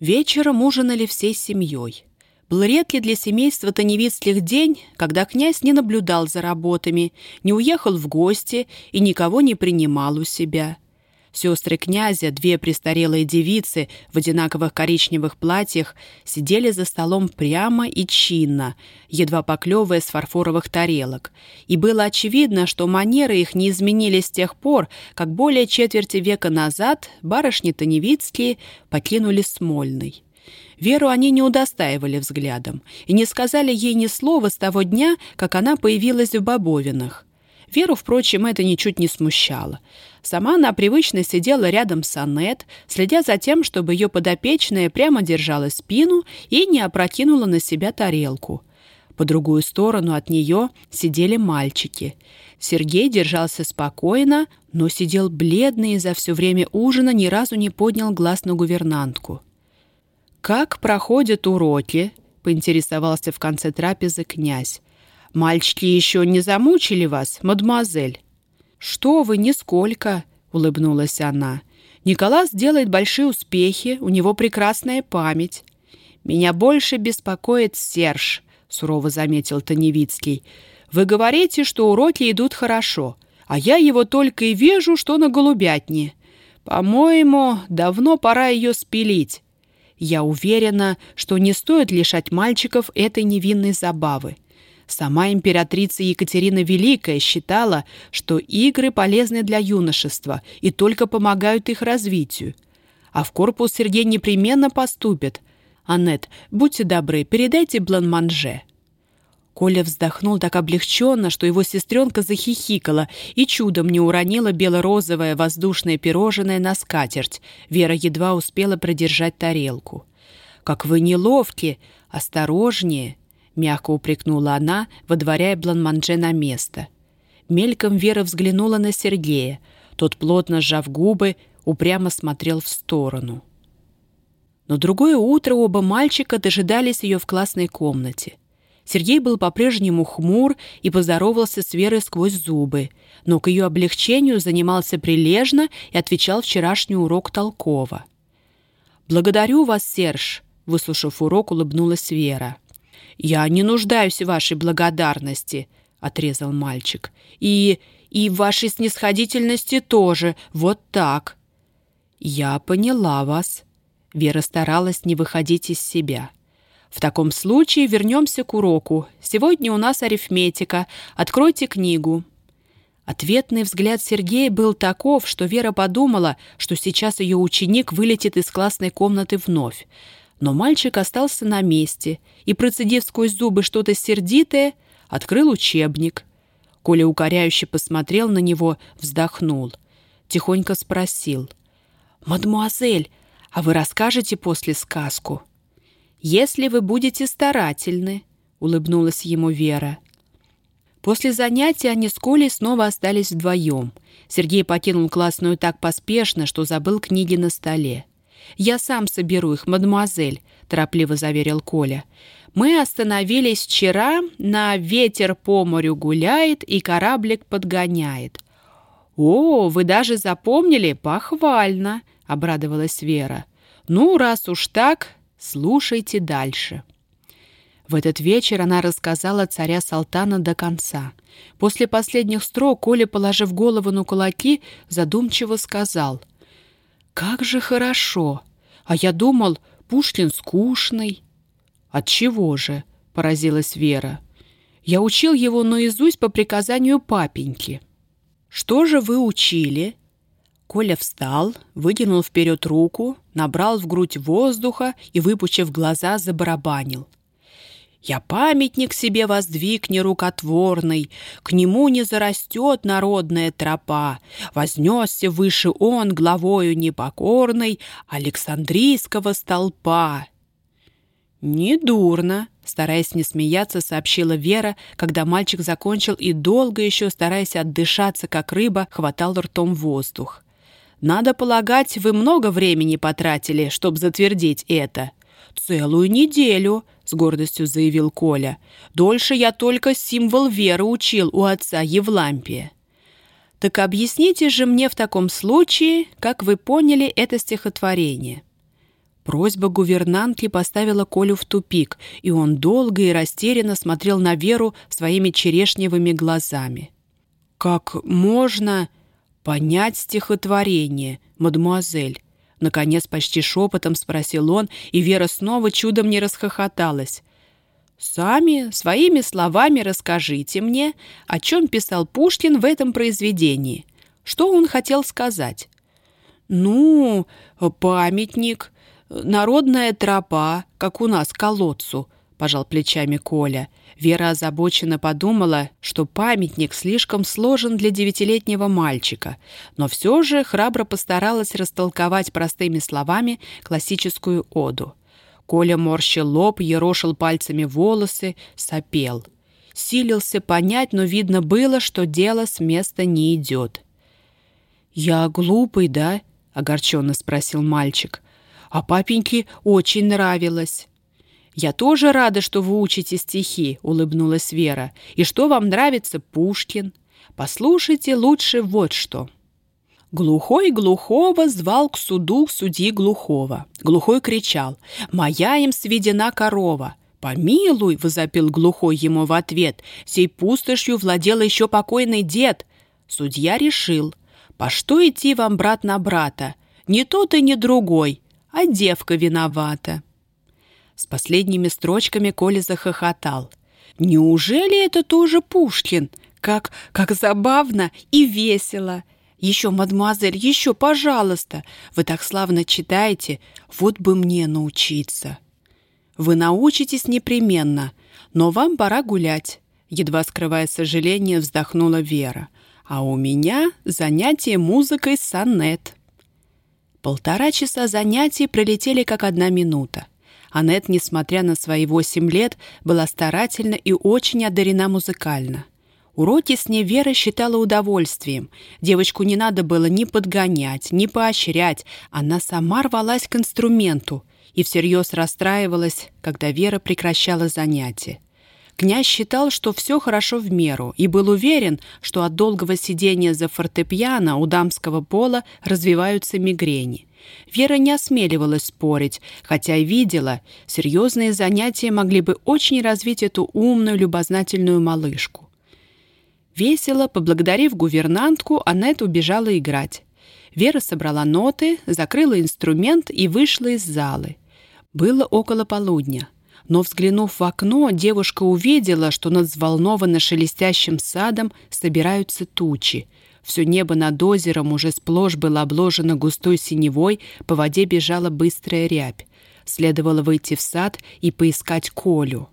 Вечером ужинали всей семьей. Был редкий для семейства Таневицких день, когда князь не наблюдал за работами, не уехал в гости и никого не принимал у себя. Сестры князя, две престарелые девицы в одинаковых коричневых платьях, сидели за столом прямо и чинно, едва поклевывая с фарфоровых тарелок. И было очевидно, что манеры их не изменились с тех пор, как более четверти века назад барышни Таневицкие покинули Смольный. Веру они не удостаивали взглядом и не сказали ей ни слова с того дня, как она появилась в Бобовинах. Веру, впрочем, это ничуть не смущало. Сама она привычно сидела рядом с Аннет, следя за тем, чтобы ее подопечная прямо держала спину и не опрокинула на себя тарелку. По другую сторону от нее сидели мальчики. Сергей держался спокойно, но сидел бледный и за все время ужина ни разу не поднял глаз на гувернантку. «Как проходят уроки?» — поинтересовался в конце трапезы князь. «Мальчики еще не замучили вас, мадемуазель?» «Что вы, нисколько!» — улыбнулась она. «Николас делает большие успехи, у него прекрасная память». «Меня больше беспокоит Серж», — сурово заметил Таневицкий. «Вы говорите, что уроки идут хорошо, а я его только и вижу, что на голубятне. По-моему, давно пора ее спилить. Я уверена, что не стоит лишать мальчиков этой невинной забавы. Сама императрица Екатерина Великая считала, что игры полезны для юношества и только помогают их развитию. А в корпус Сергей непременно поступит, Аннет, будьте добры, передайте бланманже». Коля вздохнул так облегченно, что его сестренка захихикала и чудом не уронила бело-розовое воздушное пирожное на скатерть. Вера едва успела продержать тарелку. «Как вы неловки! Осторожнее!» — мягко упрекнула она, водворяя бланманже на место. Мельком Вера взглянула на Сергея. Тот, плотно сжав губы, упрямо смотрел в сторону. Но другое утро оба мальчика дожидались ее в классной комнате. Сергей был по-прежнему хмур и поздоровался с Верой сквозь зубы, но к ее облегчению занимался прилежно и отвечал вчерашний урок толково. «Благодарю вас, Серж», — выслушав урок, улыбнулась Вера. «Я не нуждаюсь в вашей благодарности», — отрезал мальчик. «И... и в вашей снисходительности тоже. Вот так». «Я поняла вас». Вера старалась не выходить из себя. В таком случае вернемся к уроку. Сегодня у нас арифметика. Откройте книгу». Ответный взгляд Сергея был таков, что Вера подумала, что сейчас ее ученик вылетит из классной комнаты вновь. Но мальчик остался на месте и, процедив сквозь зубы что-то сердитое, открыл учебник. Коля укоряюще посмотрел на него, вздохнул. Тихонько спросил. «Мадемуазель, а вы расскажете после сказку?» «Если вы будете старательны», — улыбнулась ему Вера. После занятия они с Колей снова остались вдвоем. Сергей покинул классную так поспешно, что забыл книги на столе. «Я сам соберу их, мадемуазель», — торопливо заверил Коля. «Мы остановились вчера, на ветер по морю гуляет и кораблик подгоняет». «О, вы даже запомнили? Похвально!» — обрадовалась Вера. «Ну, раз уж так, Слушайте дальше. В этот вечер она рассказала царя Салтана до конца. После последних строк Коля, положив голову на кулаки, задумчиво сказал. «Как же хорошо! А я думал, Пушкин скучный». «Отчего же?» — поразилась Вера. «Я учил его наизусть по приказанию папеньки». «Что же вы учили?» Коля встал, вытянул вперед руку, набрал в грудь воздуха и, выпучив глаза, забарабанил. «Я памятник себе воздвиг нерукотворный, К нему не зарастет народная тропа, Вознесся выше он главою непокорной Александрийского столпа». «Недурно», — стараясь не смеяться, сообщила Вера, когда мальчик закончил и долго еще, стараясь отдышаться, как рыба, хватал ртом воздух. Надо полагать, вы много времени потратили, чтобы затвердить это. Целую неделю, с гордостью заявил Коля. Дольше я только символ веры учил у отца Евлампия. Так объясните же мне в таком случае, как вы поняли это стихотворение. Просьба гувернантки поставила Колю в тупик, и он долго и растерянно смотрел на Веру своими черешневыми глазами. «Как можно...» понять стихотворение, мадемуазель?» Наконец, почти шепотом спросил он, и Вера снова чудом не расхохоталась. «Сами, своими словами расскажите мне, о чем писал Пушкин в этом произведении. Что он хотел сказать?» «Ну, памятник, народная тропа, как у нас, к колодцу», — пожал плечами Коля. Вера озабоченно подумала, что памятник слишком сложен для девятилетнего мальчика, но все же храбро постаралась растолковать простыми словами классическую оду. Коля морщил лоб, ерошил пальцами волосы, сопел. Силился понять, но видно было, что дело с места не идет. «Я глупый, да?» — огорченно спросил мальчик. «А папеньке очень нравилось». «Я тоже рада, что вы учите стихи», — улыбнулась Вера. «И что вам нравится Пушкин? Послушайте лучше вот что». Глухой глухого звал к суду судьи глухого. Глухой кричал «Моя им сведена корова!» «Помилуй!» — возопил глухой ему в ответ. «Сей пустошью владел еще покойный дед!» Судья решил «По что идти вам брат на брата? Не тот и не другой, а девка виновата!» С последними строчками Коля захохотал. «Неужели это тоже Пушкин? Как, как забавно и весело!» «Еще, мадемуазель, еще, пожалуйста! Вы так славно читаете, вот бы мне научиться!» Вы научитесь непременно, но вам пора гулять», едва скрывая сожаление, вздохнула Вера. «А у меня занятие музыкой сонет». Полтора часа занятий пролетели как одна минута. Аннет, несмотря на свои восемь лет, была старательна и очень одарена музыкально. Уроки с ней Вера считала удовольствием. Девочку не надо было ни подгонять, ни поощрять. Она сама рвалась к инструменту и всерьез расстраивалась, когда Вера прекращала занятия. Князь считал, что все хорошо в меру, и был уверен, что от долгого сидения за фортепиано у дамского пола развиваются мигрени. Вера не осмеливалась спорить, хотя и видела, серьезные занятия могли бы очень развить эту умную, любознательную малышку. Весело, поблагодарив гувернантку, Аннет убежала играть. Вера собрала ноты, закрыла инструмент и вышла из залы. Было около полудня но, взглянув в окно, девушка увидела, что над взволнованно шелестящим садом собираются тучи. Все небо над озером уже сплошь было обложено густой синевой, по воде бежала быстрая рябь. Следовало выйти в сад и поискать Колю.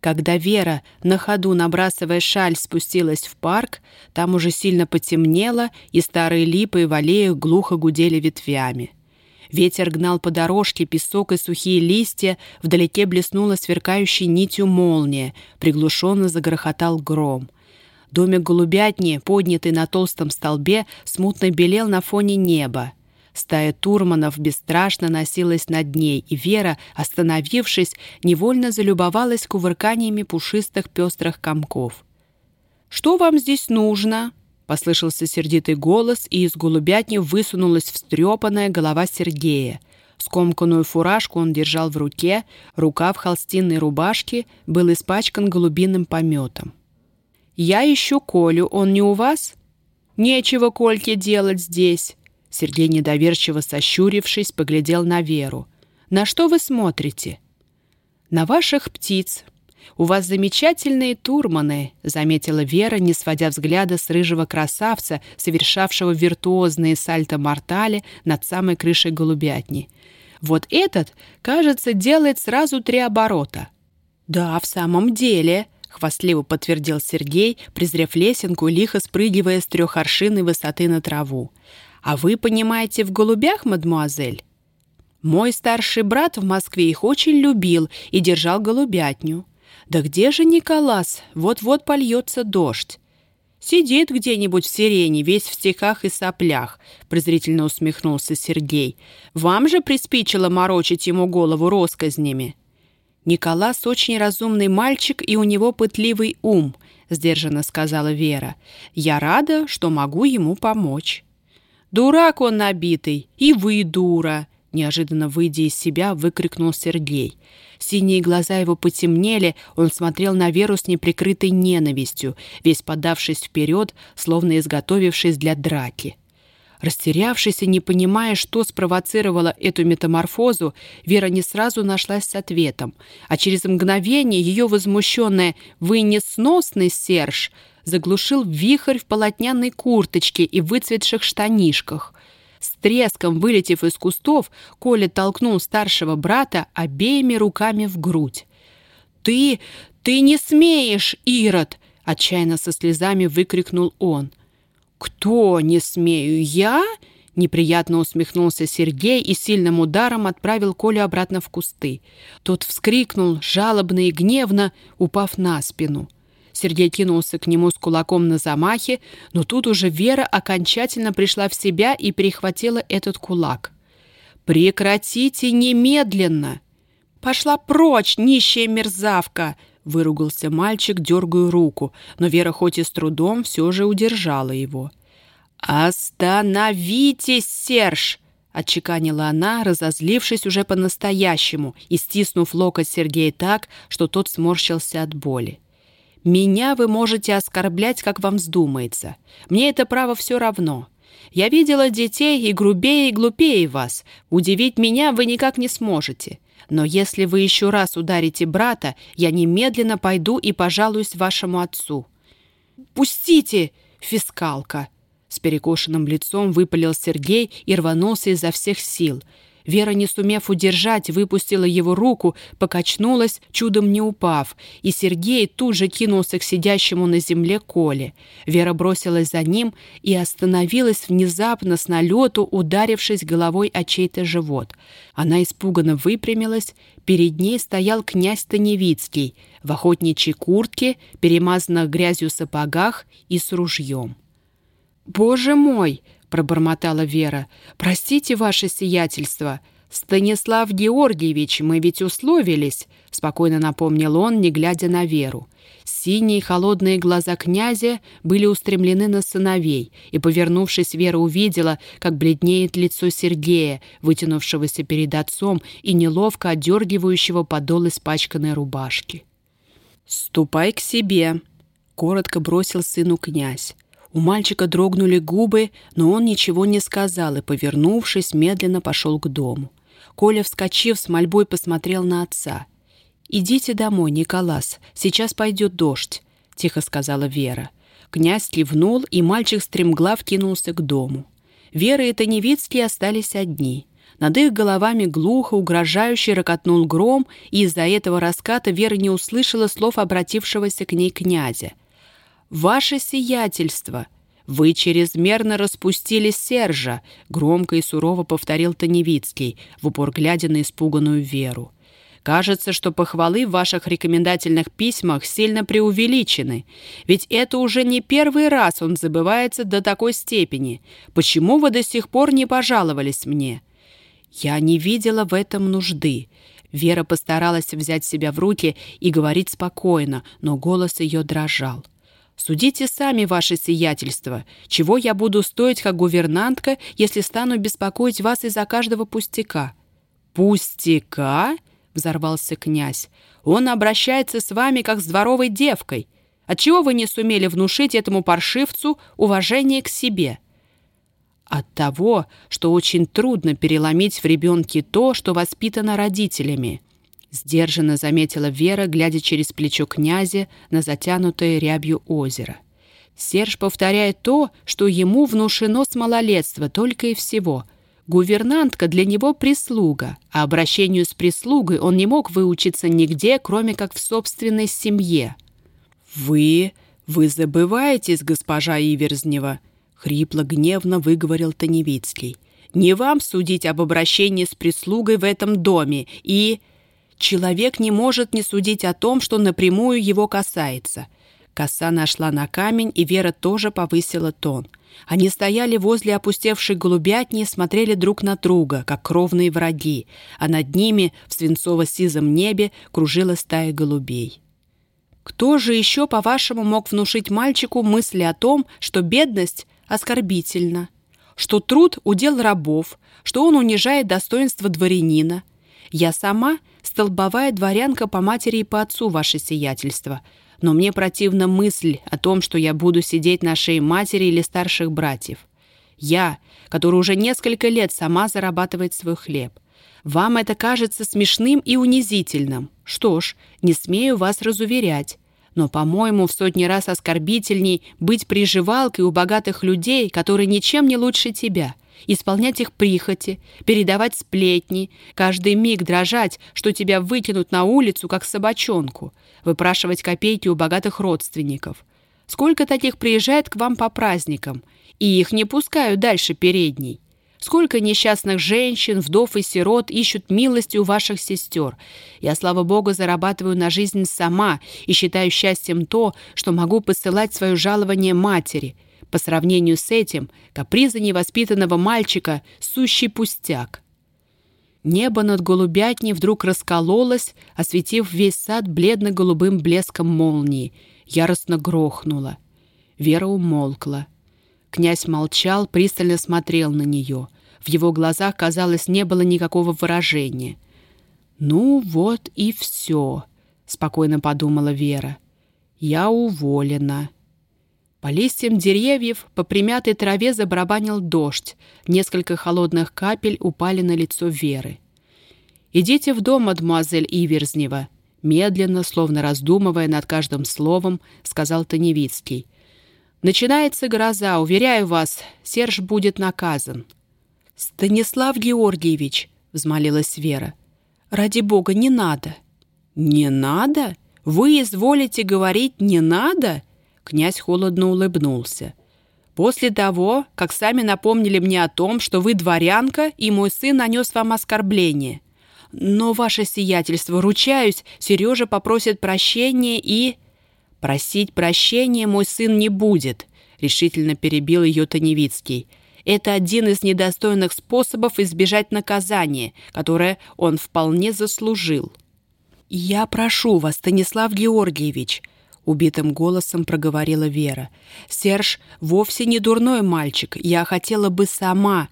Когда Вера, на ходу набрасывая шаль, спустилась в парк, там уже сильно потемнело, и старые липы в аллеях глухо гудели ветвями. Ветер гнал по дорожке песок и сухие листья, вдалеке блеснула сверкающей нитью молния, приглушенно загрохотал гром. Домик голубятни, поднятый на толстом столбе, смутно белел на фоне неба. Стая турманов бесстрашно носилась над ней, и Вера, остановившись, невольно залюбовалась кувырканиями пушистых пестрых комков. «Что вам здесь нужно?» Послышался сердитый голос, и из голубятни высунулась встрепанная голова Сергея. Скомканную фуражку он держал в руке, рука в холстинной рубашке был испачкан голубиным пометом. «Я ищу Колю, он не у вас?» «Нечего Кольке делать здесь!» Сергей, недоверчиво сощурившись, поглядел на Веру. «На что вы смотрите?» «На ваших птиц», «У вас замечательные турманы», — заметила Вера, не сводя взгляда с рыжего красавца, совершавшего виртуозные сальто-мортали над самой крышей голубятни. «Вот этот, кажется, делает сразу три оборота». «Да, в самом деле», — хвастливо подтвердил Сергей, презрев лесенку, лихо спрыгивая с трехоршинной высоты на траву. «А вы понимаете в голубях, мадмуазель?» «Мой старший брат в Москве их очень любил и держал голубятню. «Да где же Николас? Вот-вот польется дождь». «Сидит где-нибудь в сирене, весь в стихах и соплях», — презрительно усмехнулся Сергей. «Вам же приспичило морочить ему голову росказнями». «Николас очень разумный мальчик, и у него пытливый ум», — сдержанно сказала Вера. «Я рада, что могу ему помочь». «Дурак он набитый, и вы дура!» Неожиданно выйдя из себя, выкрикнул Сергей. Синие глаза его потемнели, он смотрел на Веру с неприкрытой ненавистью, весь подавшись вперед, словно изготовившись для драки. Растерявшись и не понимая, что спровоцировало эту метаморфозу, Вера не сразу нашлась с ответом, а через мгновение ее возмущенное «Вы несносный, Серж!» заглушил вихрь в полотняной курточке и выцветших штанишках. С треском вылетев из кустов, Коля толкнул старшего брата обеими руками в грудь. «Ты... ты не смеешь, Ирод!» — отчаянно со слезами выкрикнул он. «Кто не смею? Я?» Неприятно усмехнулся Сергей и сильным ударом отправил Колю обратно в кусты. Тот вскрикнул жалобно и гневно, упав на спину. Сергей кинулся к нему с кулаком на замахе, но тут уже Вера окончательно пришла в себя и перехватила этот кулак. «Прекратите немедленно!» «Пошла прочь, нищая мерзавка!» — выругался мальчик, дергая руку, но Вера хоть и с трудом все же удержала его. «Остановитесь, Серж!» — отчеканила она, разозлившись уже по-настоящему и стиснув локоть Сергея так, что тот сморщился от боли. Меня вы можете оскорблять, как вам вздумается. Мне это право все равно. Я видела детей и грубее, и глупее вас. Удивить меня вы никак не сможете. Но если вы еще раз ударите брата, я немедленно пойду и пожалуюсь вашему отцу». «Пустите, фискалка!» С перекошенным лицом выпалил Сергей и рванулся изо всех сил. Вера, не сумев удержать, выпустила его руку, покачнулась, чудом не упав, и Сергей тут же кинулся к сидящему на земле Коле. Вера бросилась за ним и остановилась внезапно с налету, ударившись головой о чей-то живот. Она испуганно выпрямилась, перед ней стоял князь Таневицкий в охотничьей куртке, перемазанных грязью сапогах и с ружьем. «Боже мой!» Пробормотала Вера. «Простите, ваше сиятельство. Станислав Георгиевич, мы ведь условились», — спокойно напомнил он, не глядя на Веру. Синие холодные глаза князя были устремлены на сыновей, и, повернувшись, Вера увидела, как бледнеет лицо Сергея, вытянувшегося перед отцом и неловко отдергивающего подол испачканной рубашки. «Ступай к себе», — коротко бросил сыну князь. У мальчика дрогнули губы, но он ничего не сказал и, повернувшись, медленно пошел к дому. Коля, вскочив, с мольбой посмотрел на отца. «Идите домой, Николас, сейчас пойдет дождь», — тихо сказала Вера. Князь кивнул, и мальчик стремглав кинулся к дому. Вера и Таневицкий остались одни. Над их головами глухо, угрожающе рокотнул гром, и из-за этого раската Вера не услышала слов обратившегося к ней князя. «Ваше сиятельство! Вы чрезмерно распустили Сержа!» Громко и сурово повторил Таневицкий, в упор глядя на испуганную Веру. Кажется, что похвалы в ваших рекомендательных письмах сильно преувеличены. Ведь это уже не первый раз он забывается до такой степени. Почему вы до сих пор не пожаловались мне? Я не видела в этом нужды. Вера постаралась взять себя в руки и говорить спокойно, но голос ее дрожал. Судите сами, ваше сиятельство, чего я буду стоить как гувернантка, если стану беспокоить вас из-за каждого пустяка». «Пустяка?» — взорвался князь. «Он обращается с вами, как с дворовой девкой. Отчего вы не сумели внушить этому паршивцу уважение к себе?» От того, что очень трудно переломить в ребенке то, что воспитано родителями. Сдержанно заметила Вера, глядя через плечо князя на затянутое рябью озеро. Серж повторяет то, что ему внушено с малолетства только и всего. Гувернантка для него прислуга, а обращению с прислугой он не мог выучиться нигде, кроме как в собственной семье. «Вы... вы забываетесь, госпожа Иверзнева!» — хрипло гневно выговорил Таневицкий. «Не вам судить об обращении с прислугой в этом доме и...» Человек не может не судить о том, что напрямую его касается. Коса нашла на камень, и Вера тоже повысила тон. Они стояли возле опустевшей голубятни и смотрели друг на друга, как кровные враги, а над ними в свинцово-сизом небе кружила стая голубей. Кто же еще, по-вашему, мог внушить мальчику мысли о том, что бедность оскорбительна, что труд – удел рабов, что он унижает достоинство дворянина? Я сама столбовая дворянка по матери и по отцу, ваше сиятельство. Но мне противна мысль о том, что я буду сидеть на шее матери или старших братьев. Я, который уже несколько лет сама зарабатывает свой хлеб. Вам это кажется смешным и унизительным. Что ж, не смею вас разуверять. Но, по-моему, в сотни раз оскорбительней быть приживалкой у богатых людей, которые ничем не лучше тебя исполнять их прихоти, передавать сплетни, каждый миг дрожать, что тебя выкинут на улицу, как собачонку, выпрашивать копейки у богатых родственников. Сколько таких приезжает к вам по праздникам, и их не пускают дальше передней. Сколько несчастных женщин, вдов и сирот ищут милости у ваших сестер. Я, слава богу, зарабатываю на жизнь сама и считаю счастьем то, что могу посылать свое жалование матери – по сравнению с этим, капризы невоспитанного мальчика — сущий пустяк. Небо над голубятней вдруг раскололось, осветив весь сад бледно-голубым блеском молнии. Яростно грохнуло. Вера умолкла. Князь молчал, пристально смотрел на нее. В его глазах, казалось, не было никакого выражения. «Ну вот и все», — спокойно подумала Вера. «Я уволена». По листьям деревьев, по примятой траве забарабанил дождь. Несколько холодных капель упали на лицо Веры. «Идите в дом, мадемуазель Иверзнева», медленно, словно раздумывая над каждым словом, сказал Таневицкий. «Начинается гроза, уверяю вас, Серж будет наказан». «Станислав Георгиевич», — взмолилась Вера. «Ради бога, не надо». «Не надо? Вы изволите говорить «не надо»?» Князь холодно улыбнулся. «После того, как сами напомнили мне о том, что вы дворянка, и мой сын нанес вам оскорбление. Но, ваше сиятельство, ручаюсь, Сережа попросит прощения и...» «Просить прощения мой сын не будет», — решительно перебил ее Таневицкий. «Это один из недостойных способов избежать наказания, которое он вполне заслужил». «Я прошу вас, Станислав Георгиевич», — убитым голосом проговорила Вера. «Серж вовсе не дурной мальчик. Я хотела бы сама...»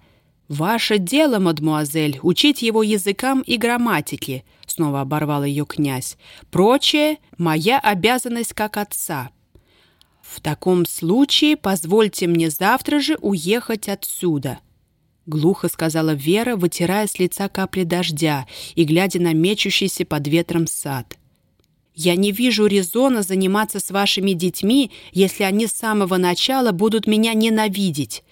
«Ваше дело, мадмуазель, учить его языкам и грамматике», — снова оборвал ее князь. «Прочее — моя обязанность как отца». «В таком случае позвольте мне завтра же уехать отсюда», — глухо сказала Вера, вытирая с лица капли дождя и глядя на мечущийся под ветром сад. «Я не вижу резона заниматься с вашими детьми, если они с самого начала будут меня ненавидеть.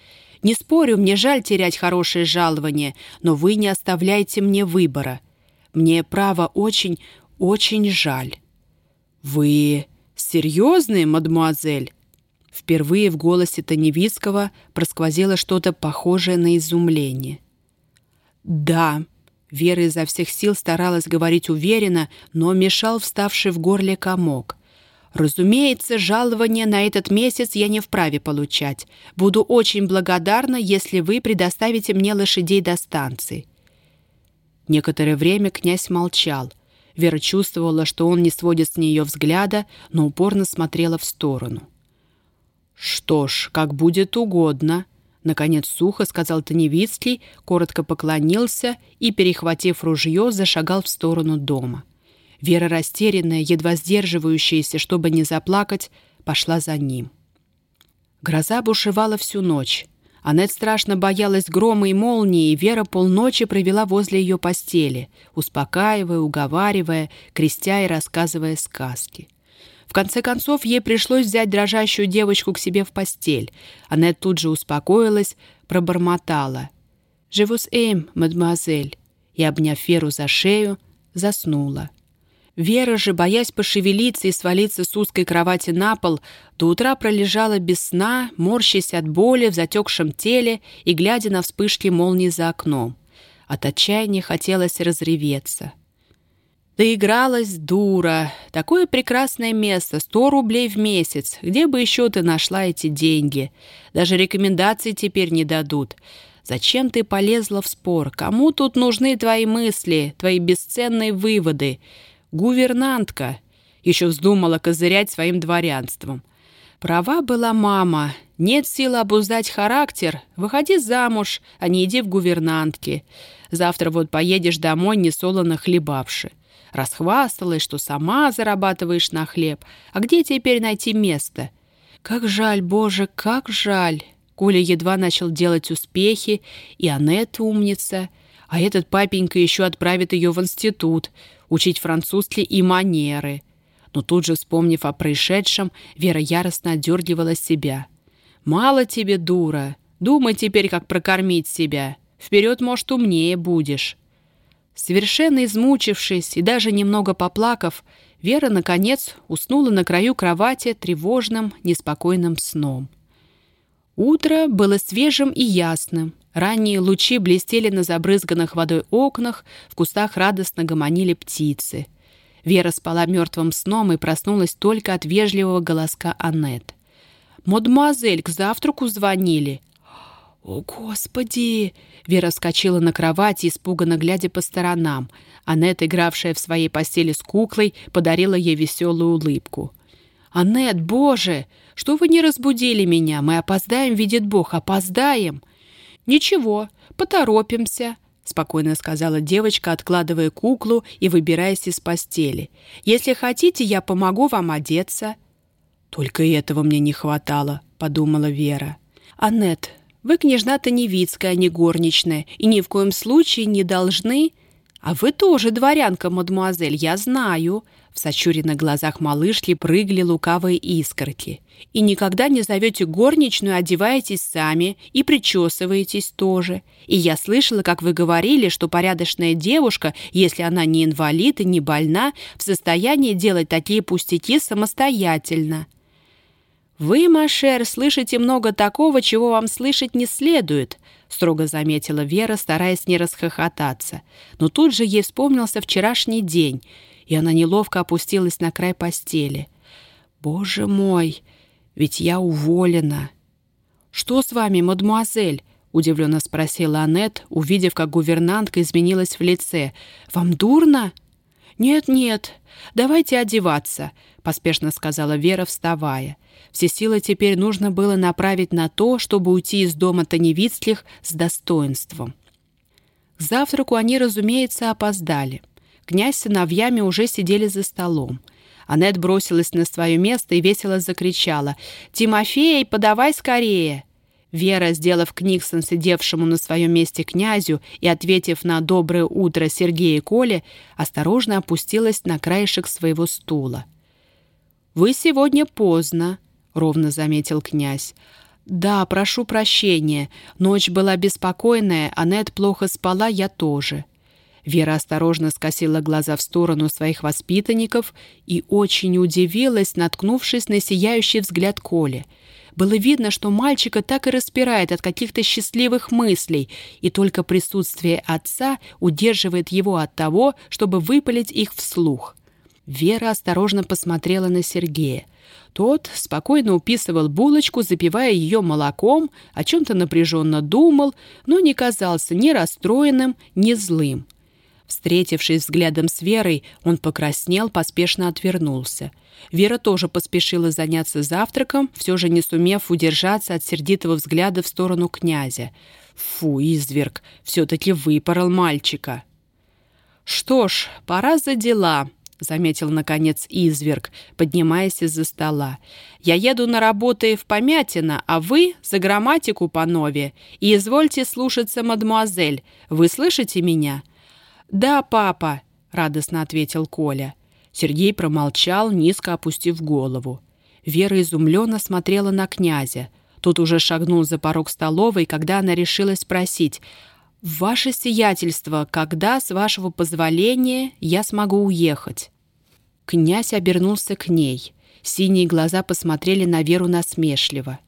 Не спорю, мне жаль терять хорошее жалование, но вы не оставляете мне выбора. Мне, право, очень, очень жаль». «Вы серьезные, мадемуазель?» Впервые в голосе Таневицкого просквозило что-то похожее на изумление. «Да», Вера изо всех сил старалась говорить уверенно, но мешал вставший в горле комок. Разумеется, жалование на этот месяц я не вправе получать. Буду очень благодарна, если вы предоставите мне лошадей до станции». Некоторое время князь молчал. Вера чувствовала, что он не сводит с нее взгляда, но упорно смотрела в сторону. «Что ж, как будет угодно», — наконец сухо сказал Таневицкий, коротко поклонился и, перехватив ружье, зашагал в сторону дома. Вера, растерянная, едва сдерживающаяся, чтобы не заплакать, пошла за ним. Гроза бушевала всю ночь. Аннет страшно боялась грома и молнии, и Вера полночи провела возле ее постели, успокаивая, уговаривая, крестя и рассказывая сказки. В конце концов, ей пришлось взять дрожащую девочку к себе в постель. Аннет тут же успокоилась, пробормотала. «Живус эм, мадемуазель», и, обняв Веру за шею, заснула. Вера же, боясь пошевелиться и свалиться с узкой кровати на пол, до утра пролежала без сна, морщась от боли в затекшем теле и глядя на вспышки молний за окном. От отчаяния хотелось разреветься. Доигралась дура. Такое прекрасное место, сто рублей в месяц. Где бы еще ты нашла эти деньги? Даже рекомендации теперь не дадут. Зачем ты полезла в спор? Кому тут нужны твои мысли, твои бесценные выводы? Гувернантка. Еще вздумала козырять своим дворянством. Права была мама. Нет силы обуздать характер. Выходи замуж, а не иди в гувернантки. Завтра вот поедешь домой, несолоно хлебавши. Расхвасталась, что сама зарабатываешь на хлеб. А где теперь найти место? Как жаль, Боже, как жаль. Коля едва начал делать успехи, и Аннет умница. А этот папенька еще отправит ее в институт учить французский и манеры. Но тут же, вспомнив о происшедшем, Вера яростно отдергивала себя. «Мало тебе, дура! Думай теперь, как прокормить себя. Вперед, может, умнее будешь». Совершенно измучившись и даже немного поплакав, Вера, наконец, уснула на краю кровати тревожным, неспокойным сном. Утро было свежим и ясным. Ранние лучи блестели на забрызганных водой окнах, в кустах радостно гомонили птицы. Вера спала мертвым сном и проснулась только от вежливого голоска Аннет. «Мадемуазель, к завтраку звонили». «О, Господи!» Вера вскочила на кровати, испуганно глядя по сторонам. Аннет, игравшая в своей постели с куклой, подарила ей веселую улыбку. «Аннет, Боже! Что вы не разбудили меня? Мы опоздаем, видит Бог, опоздаем!» «Ничего, поторопимся», — спокойно сказала девочка, откладывая куклу и выбираясь из постели. «Если хотите, я помогу вам одеться». «Только этого мне не хватало», — подумала Вера. «Аннет, вы княжна Таневицкая, а не горничная, и ни в коем случае не должны...» «А вы тоже дворянка, мадемуазель, я знаю!» В сочуренных глазах малышки прыгали лукавые искорки. «И никогда не зовете горничную, одеваетесь сами и причесываетесь тоже. И я слышала, как вы говорили, что порядочная девушка, если она не инвалид и не больна, в состоянии делать такие пустяки самостоятельно». «Вы, Машер, слышите много такого, чего вам слышать не следует», — строго заметила Вера, стараясь не расхохотаться. Но тут же ей вспомнился вчерашний день, и она неловко опустилась на край постели. «Боже мой, ведь я уволена!» «Что с вами, мадемуазель?» — удивленно спросила Аннет, увидев, как гувернантка изменилась в лице. «Вам дурно?» «Нет-нет, давайте одеваться», — поспешно сказала Вера, вставая. Все силы теперь нужно было направить на то, чтобы уйти из дома Таневицких с достоинством. К завтраку они, разумеется, опоздали. Князь с сыновьями уже сидели за столом. Аннет бросилась на свое место и весело закричала «Тимофей, подавай скорее!» Вера, сделав книгсон сидевшему на своем месте князю и ответив на «доброе утро» Сергея и Коле, осторожно опустилась на краешек своего стула. «Вы сегодня поздно», — ровно заметил князь. «Да, прошу прощения. Ночь была беспокойная, Аннет плохо спала, я тоже». Вера осторожно скосила глаза в сторону своих воспитанников и очень удивилась, наткнувшись на сияющий взгляд Коли. Было видно, что мальчика так и распирает от каких-то счастливых мыслей, и только присутствие отца удерживает его от того, чтобы выпалить их вслух. Вера осторожно посмотрела на Сергея. Тот спокойно уписывал булочку, запивая ее молоком, о чем-то напряженно думал, но не казался ни расстроенным, ни злым. Встретившись взглядом с Верой, он покраснел, поспешно отвернулся. Вера тоже поспешила заняться завтраком, все же не сумев удержаться от сердитого взгляда в сторону князя. Фу, изверг, все-таки выпорол мальчика. «Что ж, пора за дела», — заметил, наконец, изверг, поднимаясь из-за стола. «Я еду на работу в Помятино, а вы — за грамматику по нове. И извольте слушаться, мадемуазель. Вы слышите меня?» «Да, папа», — радостно ответил Коля. Сергей промолчал, низко опустив голову. Вера изумленно смотрела на князя. Тот уже шагнул за порог столовой, когда она решилась спросить «Ваше сиятельство, когда, с вашего позволения, я смогу уехать?» Князь обернулся к ней. Синие глаза посмотрели на Веру насмешливо.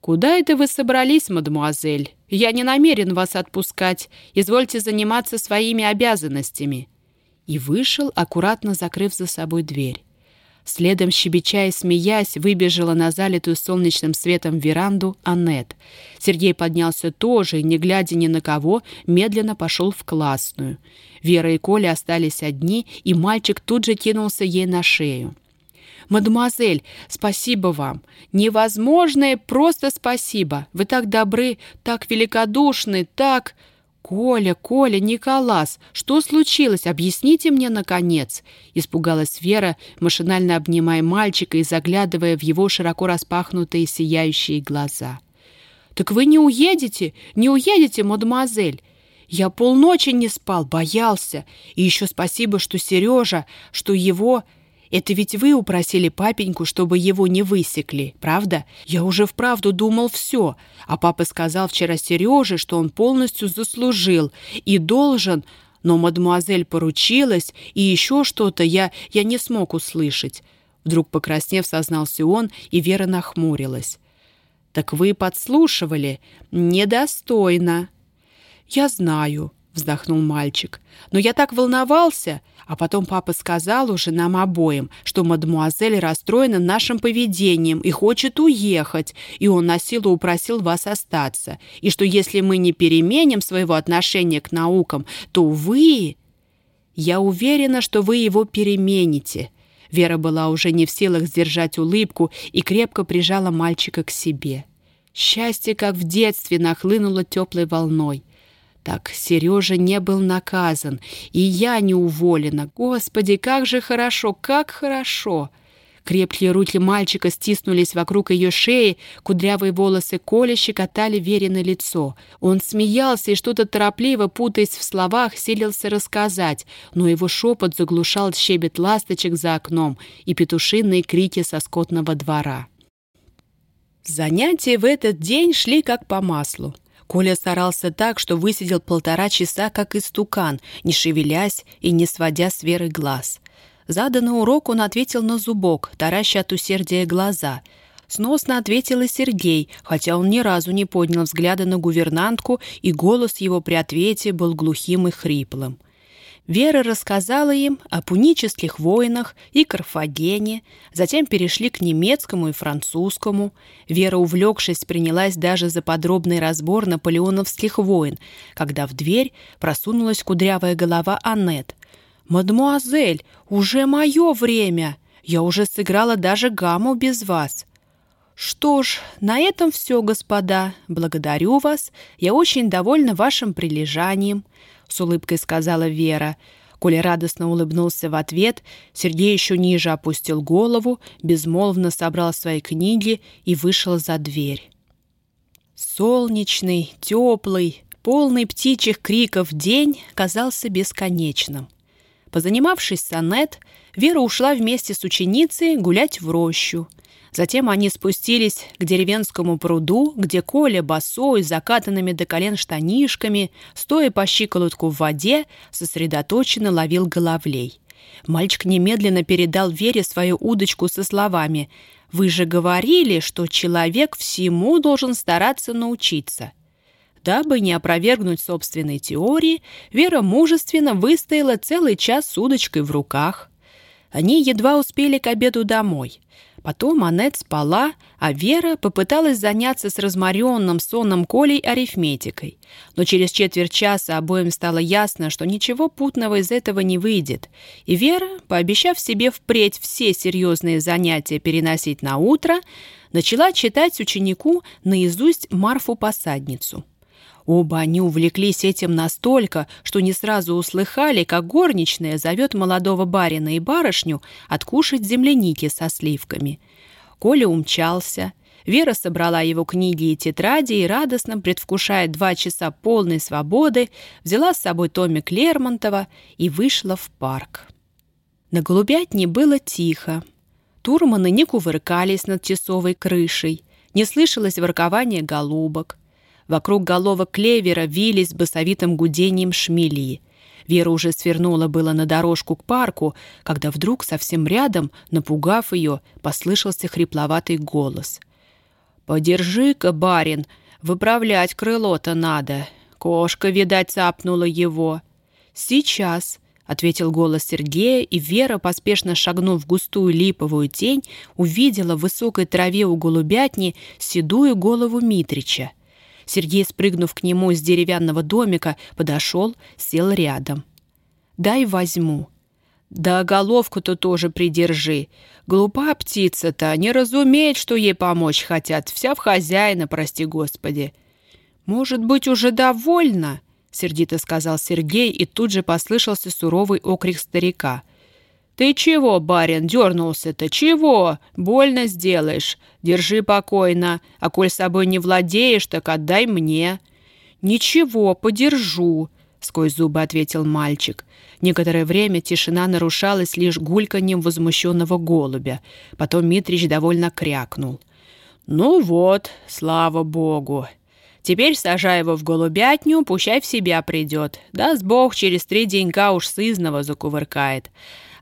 «Куда это вы собрались, мадемуазель? Я не намерен вас отпускать. Извольте заниматься своими обязанностями». И вышел, аккуратно закрыв за собой дверь. Следом, щебеча и смеясь, выбежала на залитую солнечным светом веранду Аннет. Сергей поднялся тоже и, не глядя ни на кого, медленно пошел в классную. Вера и Коля остались одни, и мальчик тут же кинулся ей на шею. «Мадемуазель, спасибо вам! Невозможное просто спасибо! Вы так добры, так великодушны, так...» «Коля, Коля, Николас, что случилось? Объясните мне, наконец!» Испугалась Вера, машинально обнимая мальчика и заглядывая в его широко распахнутые сияющие глаза. «Так вы не уедете? Не уедете, мадемуазель?» «Я полночи не спал, боялся. И еще спасибо, что Сережа, что его...» Это ведь вы упросили папеньку, чтобы его не высекли, правда? Я уже вправду думал все. А папа сказал вчера Сереже, что он полностью заслужил и должен... Но мадемуазель поручилась, и еще что-то я, я не смог услышать. Вдруг покраснев, сознался он, и Вера нахмурилась. «Так вы подслушивали? Недостойно». «Я знаю», — вздохнул мальчик. «Но я так волновался. А потом папа сказал уже нам обоим, что мадемуазель расстроена нашим поведением и хочет уехать, и он на упросил вас остаться, и что если мы не переменим своего отношения к наукам, то вы... Я уверена, что вы его перемените». Вера была уже не в силах сдержать улыбку и крепко прижала мальчика к себе. Счастье, как в детстве, нахлынуло теплой волной. Так Сережа не был наказан, и я не уволена. Господи, как же хорошо, как хорошо!» Крепкие руки мальчика стиснулись вокруг ее шеи, кудрявые волосы Коля щекотали Вере лицо. Он смеялся и что-то торопливо, путаясь в словах, селился рассказать, но его шепот заглушал щебет ласточек за окном и петушиные крики со скотного двора. Занятия в этот день шли как по маслу. Коля старался так, что высидел полтора часа, как истукан, не шевелясь и не сводя с Веры глаз. Заданный урок он ответил на зубок, тараща от усердия глаза. Сносно ответил и Сергей, хотя он ни разу не поднял взгляда на гувернантку, и голос его при ответе был глухим и хриплым. Вера рассказала им о пунических войнах и Карфагене, затем перешли к немецкому и французскому. Вера, увлекшись, принялась даже за подробный разбор наполеоновских войн, когда в дверь просунулась кудрявая голова Аннет. «Мадемуазель, уже мое время! Я уже сыграла даже гамму без вас!» «Что ж, на этом все, господа. Благодарю вас. Я очень довольна вашим прилежанием», — с улыбкой сказала Вера. Коля радостно улыбнулся в ответ, Сергей еще ниже опустил голову, безмолвно собрал свои книги и вышел за дверь. Солнечный, теплый, полный птичьих криков день казался бесконечным. Позанимавшись сонет, Вера ушла вместе с ученицей гулять в рощу. Затем они спустились к деревенскому пруду, где Коля босой, закатанными до колен штанишками, стоя по щиколотку в воде, сосредоточенно ловил головлей. Мальчик немедленно передал Вере свою удочку со словами «Вы же говорили, что человек всему должен стараться научиться». Дабы не опровергнуть собственной теории, Вера мужественно выстояла целый час с удочкой в руках. Они едва успели к обеду домой. Потом Аннет спала, а Вера попыталась заняться с разморенным сонным Колей арифметикой. Но через четверть часа обоим стало ясно, что ничего путного из этого не выйдет. И Вера, пообещав себе впредь все серьезные занятия переносить на утро, начала читать ученику наизусть Марфу-посадницу. Оба они увлеклись этим настолько, что не сразу услыхали, как горничная зовет молодого барина и барышню откушать земляники со сливками. Коля умчался. Вера собрала его книги и тетради и, радостно предвкушая два часа полной свободы, взяла с собой томик Лермонтова и вышла в парк. На голубятне было тихо. Турманы не кувыркались над тесовой крышей, не слышалось воркования голубок. Вокруг головок клевера вились басовитым гудением шмелии. Вера уже свернула было на дорожку к парку, когда вдруг совсем рядом, напугав ее, послышался хрипловатый голос. «Подержи-ка, барин, выправлять крыло-то надо. Кошка, видать, цапнула его». «Сейчас», — ответил голос Сергея, и Вера, поспешно шагнув в густую липовую тень, увидела в высокой траве у голубятни седую голову Митрича. Сергей, спрыгнув к нему из деревянного домика, подошел, сел рядом. «Дай возьму». «Да головку-то тоже придержи. Глупа птица-то, не разумеет, что ей помочь хотят. Вся в хозяина, прости господи». «Может быть, уже довольна?» — сердито сказал Сергей, и тут же послышался суровый окрик старика — «Ты чего, барин, дернулся-то? Чего? Больно сделаешь. Держи покойно. А коль собой не владеешь, так отдай мне». «Ничего, подержу», — сквозь зубы ответил мальчик. Некоторое время тишина нарушалась лишь гульканьем возмущенного голубя. Потом Митрич довольно крякнул. «Ну вот, слава богу. Теперь сажай его в голубятню, пущай в себя придет. Даст бог, через три денька уж сызного закувыркает.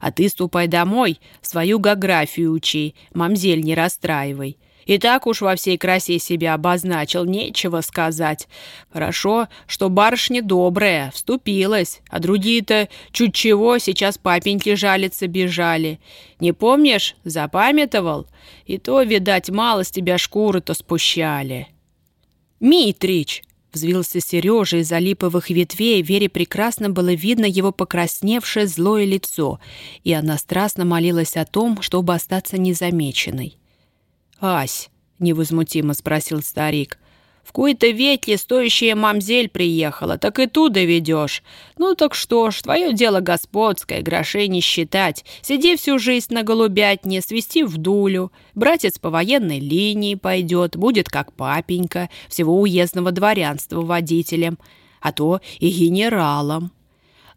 А ты ступай домой, свою географию учи, мамзель не расстраивай. И так уж во всей красе себя обозначил, нечего сказать. Хорошо, что барышня добрая, вступилась, а другие-то чуть чего сейчас папеньки жалиться бежали. Не помнишь, запамятовал? И то, видать, мало с тебя шкуры-то спущали. «Митрич!» Взвился Сережа из-за липовых ветвей, Вере прекрасно было видно его покрасневшее злое лицо, и она страстно молилась о том, чтобы остаться незамеченной. «Ась», — невозмутимо спросил старик, В какой-то ветле стоящая мамзель приехала, так и туда ведешь. Ну так что ж, твое дело господское, грошей не считать. Сиди всю жизнь на голубятне, свести в дулю. Братец по военной линии пойдет, будет как папенька, всего уездного дворянства водителем, а то и генералом.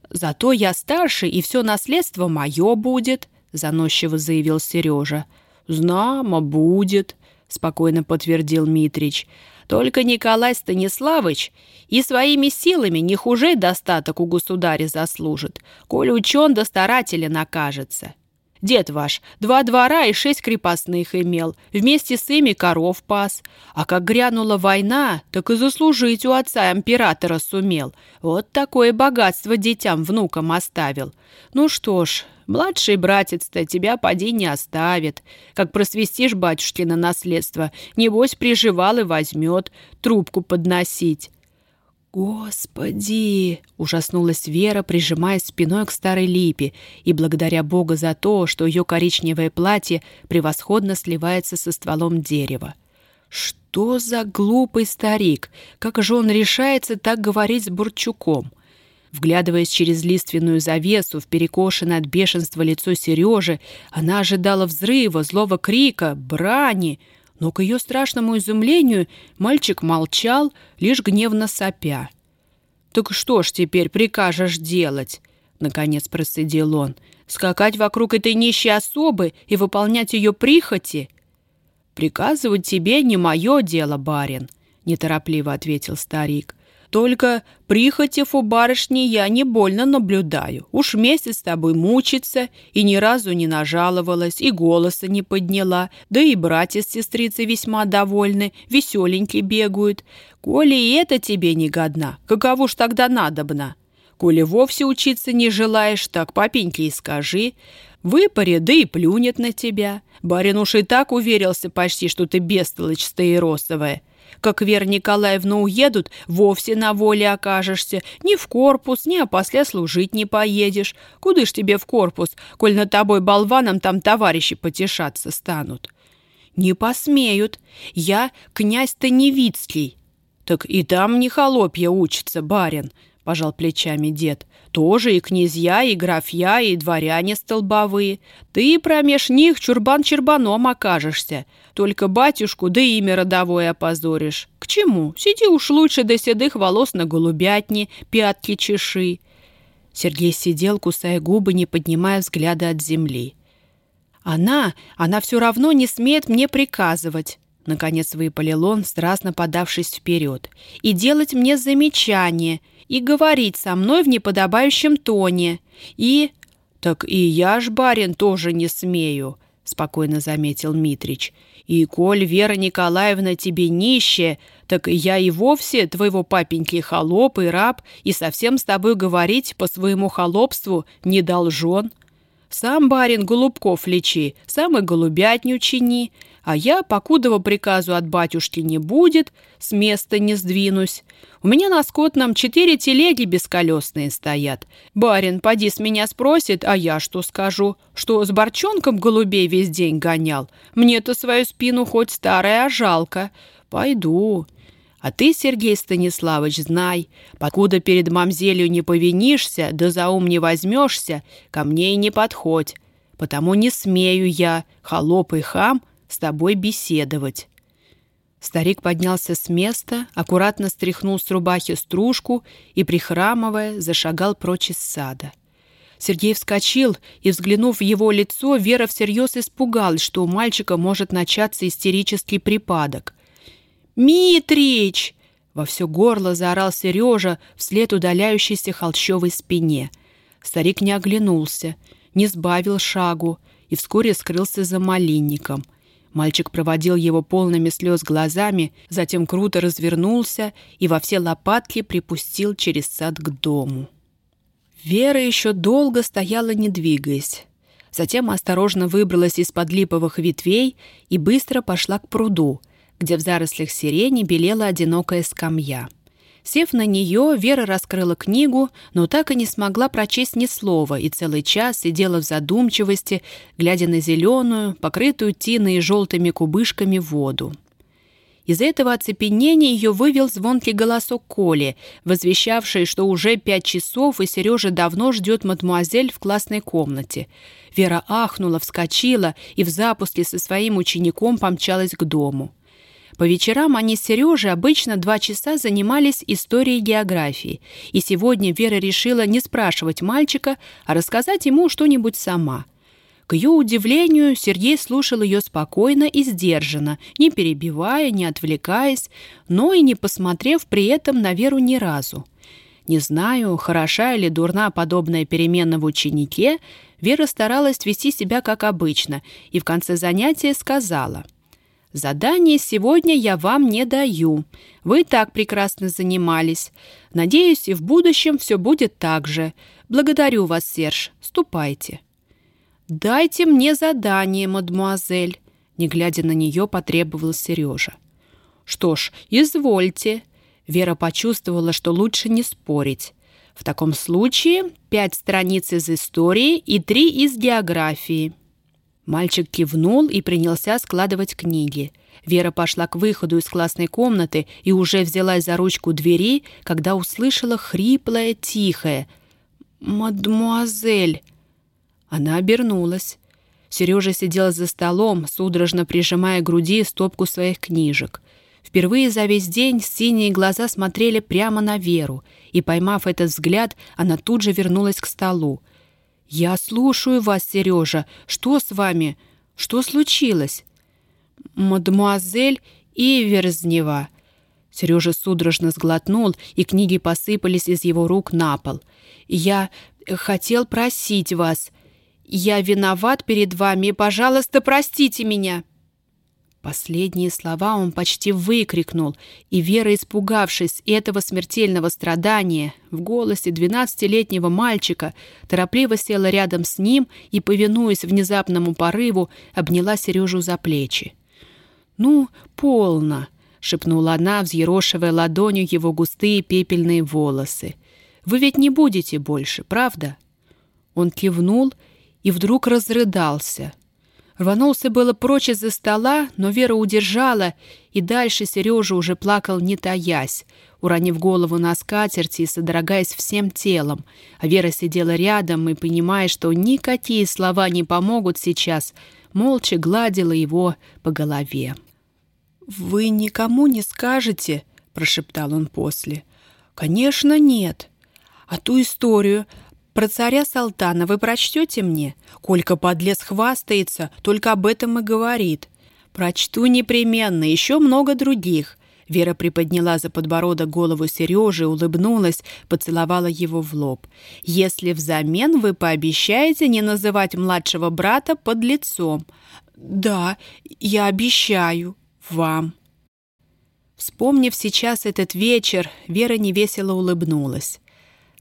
Зато я старше, и все наследство мое будет, заносчиво заявил Сережа. «Знамо, будет», — спокойно подтвердил Митрич. Только Николай Станиславович и своими силами не хуже достаток у государя заслужит, коль учен да старателен окажется. Дед ваш два двора и шесть крепостных имел, вместе с ими коров пас. А как грянула война, так и заслужить у отца императора сумел. Вот такое богатство детям, внукам оставил. Ну что ж, младший братец-то тебя поди не оставит. Как просвистишь батюшкино наследство, небось приживал и возьмет трубку подносить. «Господи!» – ужаснулась Вера, прижимаясь спиной к старой липе и благодаря Бога за то, что ее коричневое платье превосходно сливается со стволом дерева. «Что за глупый старик? Как же он решается так говорить с Бурчуком?» Вглядываясь через лиственную завесу в перекошенное от бешенства лицо Сережи, она ожидала взрыва, злого крика, брани – но к ее страшному изумлению мальчик молчал, лишь гневно сопя. «Так что ж теперь прикажешь делать?» — наконец процедил он. «Скакать вокруг этой нищей особы и выполнять ее прихоти?» «Приказывать тебе не мое дело, барин», — неторопливо ответил старик. Только прихотев у барышни я не больно наблюдаю. Уж месяц с тобой мучится, и ни разу не нажаловалась, и голоса не подняла, да и братья с сестрицей весьма довольны, веселенькие бегают. Коли и это тебе не годна, каково ж тогда надобно? Коли вовсе учиться не желаешь, так папеньке и скажи. Выпари, да и плюнет на тебя. Барин уж и так уверился почти, что ты бестолочь стаиросовая. Как Вера Николаевна уедут, вовсе на воле окажешься. Ни в корпус, ни опосля служить не поедешь. Куда ж тебе в корпус, коль над тобой болваном там товарищи потешаться станут? Не посмеют. Я князь Таневицкий. Так и там не холопья учится, барин, пожал плечами дед. Тоже и князья, и графья, и дворяне столбовые. Ты промеж них чурбан-чербаном окажешься. Только батюшку да имя родовое опозоришь. К чему? Сиди уж лучше до седых волос на голубятне, пятки чеши. Сергей сидел, кусая губы, не поднимая взгляда от земли. «Она, она все равно не смеет мне приказывать», — наконец выпалил он, страстно подавшись вперед, «и делать мне замечания, и говорить со мной в неподобающем тоне, и...» «Так и я ж, барин, тоже не смею», — спокойно заметил Митрич. И коль Вера Николаевна тебе нищая, так я и вовсе твоего папеньки холоп и раб, и совсем с тобой говорить по своему холопству не должен. Сам барин Голубков лечи, сам и голубятню чини, а я, покудова приказу от батюшки не будет, с места не сдвинусь. У меня на скотном четыре телеги бесколесные стоят. Барин, поди с меня спросит, а я что скажу? Что с борчонком голубей весь день гонял? Мне-то свою спину хоть старая, а жалко. Пойду. А ты, Сергей Станиславович, знай, покуда перед мамзелью не повинишься, да за ум не возьмешься, ко мне и не подходь. Потому не смею я, холоп и хам, с тобой беседовать». Старик поднялся с места, аккуратно стряхнул с рубахи стружку и, прихрамывая, зашагал прочь из сада. Сергей вскочил, и, взглянув в его лицо, Вера всерьез испугалась, что у мальчика может начаться истерический припадок. «Митрич!» — во все горло заорал Сережа вслед удаляющейся холщовой спине. Старик не оглянулся, не сбавил шагу и вскоре скрылся за малинником — Мальчик проводил его полными слез глазами, затем круто развернулся и во все лопатки припустил через сад к дому. Вера еще долго стояла, не двигаясь. Затем осторожно выбралась из-под липовых ветвей и быстро пошла к пруду, где в зарослях сирени белела одинокая скамья. Сев на нее, Вера раскрыла книгу, но так и не смогла прочесть ни слова и целый час сидела в задумчивости, глядя на зеленую, покрытую тиной и желтыми кубышками воду. Из этого оцепенения ее вывел звонкий голосок Коли, возвещавший, что уже пять часов, и Сережа давно ждет мадмуазель в классной комнате. Вера ахнула, вскочила и в запуске со своим учеником помчалась к дому. По вечерам они с Сережей обычно два часа занимались историей географии, и сегодня Вера решила не спрашивать мальчика, а рассказать ему что-нибудь сама – к ее удивлению, Сергей слушал ее спокойно и сдержанно, не перебивая, не отвлекаясь, но и не посмотрев при этом на Веру ни разу. Не знаю, хороша или дурна подобная перемена в ученике, Вера старалась вести себя как обычно и в конце занятия сказала «Задание сегодня я вам не даю. Вы так прекрасно занимались. Надеюсь, и в будущем все будет так же. Благодарю вас, Серж. Ступайте». «Дайте мне задание, мадмуазель», — не глядя на нее, потребовал Сережа. «Что ж, извольте». Вера почувствовала, что лучше не спорить. В таком случае пять страниц из истории и три из географии. Мальчик кивнул и принялся складывать книги. Вера пошла к выходу из классной комнаты и уже взялась за ручку двери, когда услышала хриплое, тихое «Мадмуазель!» Она обернулась. Сережа сидел за столом, судорожно прижимая к груди стопку своих книжек. Впервые за весь день синие глаза смотрели прямо на Веру, и, поймав этот взгляд, она тут же вернулась к столу. «Я слушаю вас, Сережа. Что с вами? Что случилось?» «Мадемуазель Иверзнева». Сережа судорожно сглотнул, и книги посыпались из его рук на пол. «Я хотел просить вас. «Я виноват перед вами, пожалуйста, простите меня!» Последние слова он почти выкрикнул, и Вера, испугавшись этого смертельного страдания, в голосе двенадцатилетнего мальчика, торопливо села рядом с ним и, повинуясь внезапному порыву, обняла Сережу за плечи. «Ну, полно!» — шепнула она, взъерошивая ладонью его густые пепельные волосы. «Вы ведь не будете больше, правда?» Он кивнул и вдруг разрыдался. Рванулся было прочь из-за стола, но Вера удержала, и дальше Сережа уже плакал, не таясь, уронив голову на скатерти и содрогаясь всем телом. А Вера сидела рядом и, понимая, что никакие слова не помогут сейчас, молча гладила его по голове. «Вы никому не скажете?» — прошептал он после. «Конечно, нет. А ту историю, про царя Салтана вы прочтете мне? Колька подлез хвастается, только об этом и говорит. Прочту непременно, еще много других. Вера приподняла за подбородок голову Сережи, улыбнулась, поцеловала его в лоб. «Если взамен вы пообещаете не называть младшего брата под лицом». «Да, я обещаю. Вам». Вспомнив сейчас этот вечер, Вера невесело улыбнулась.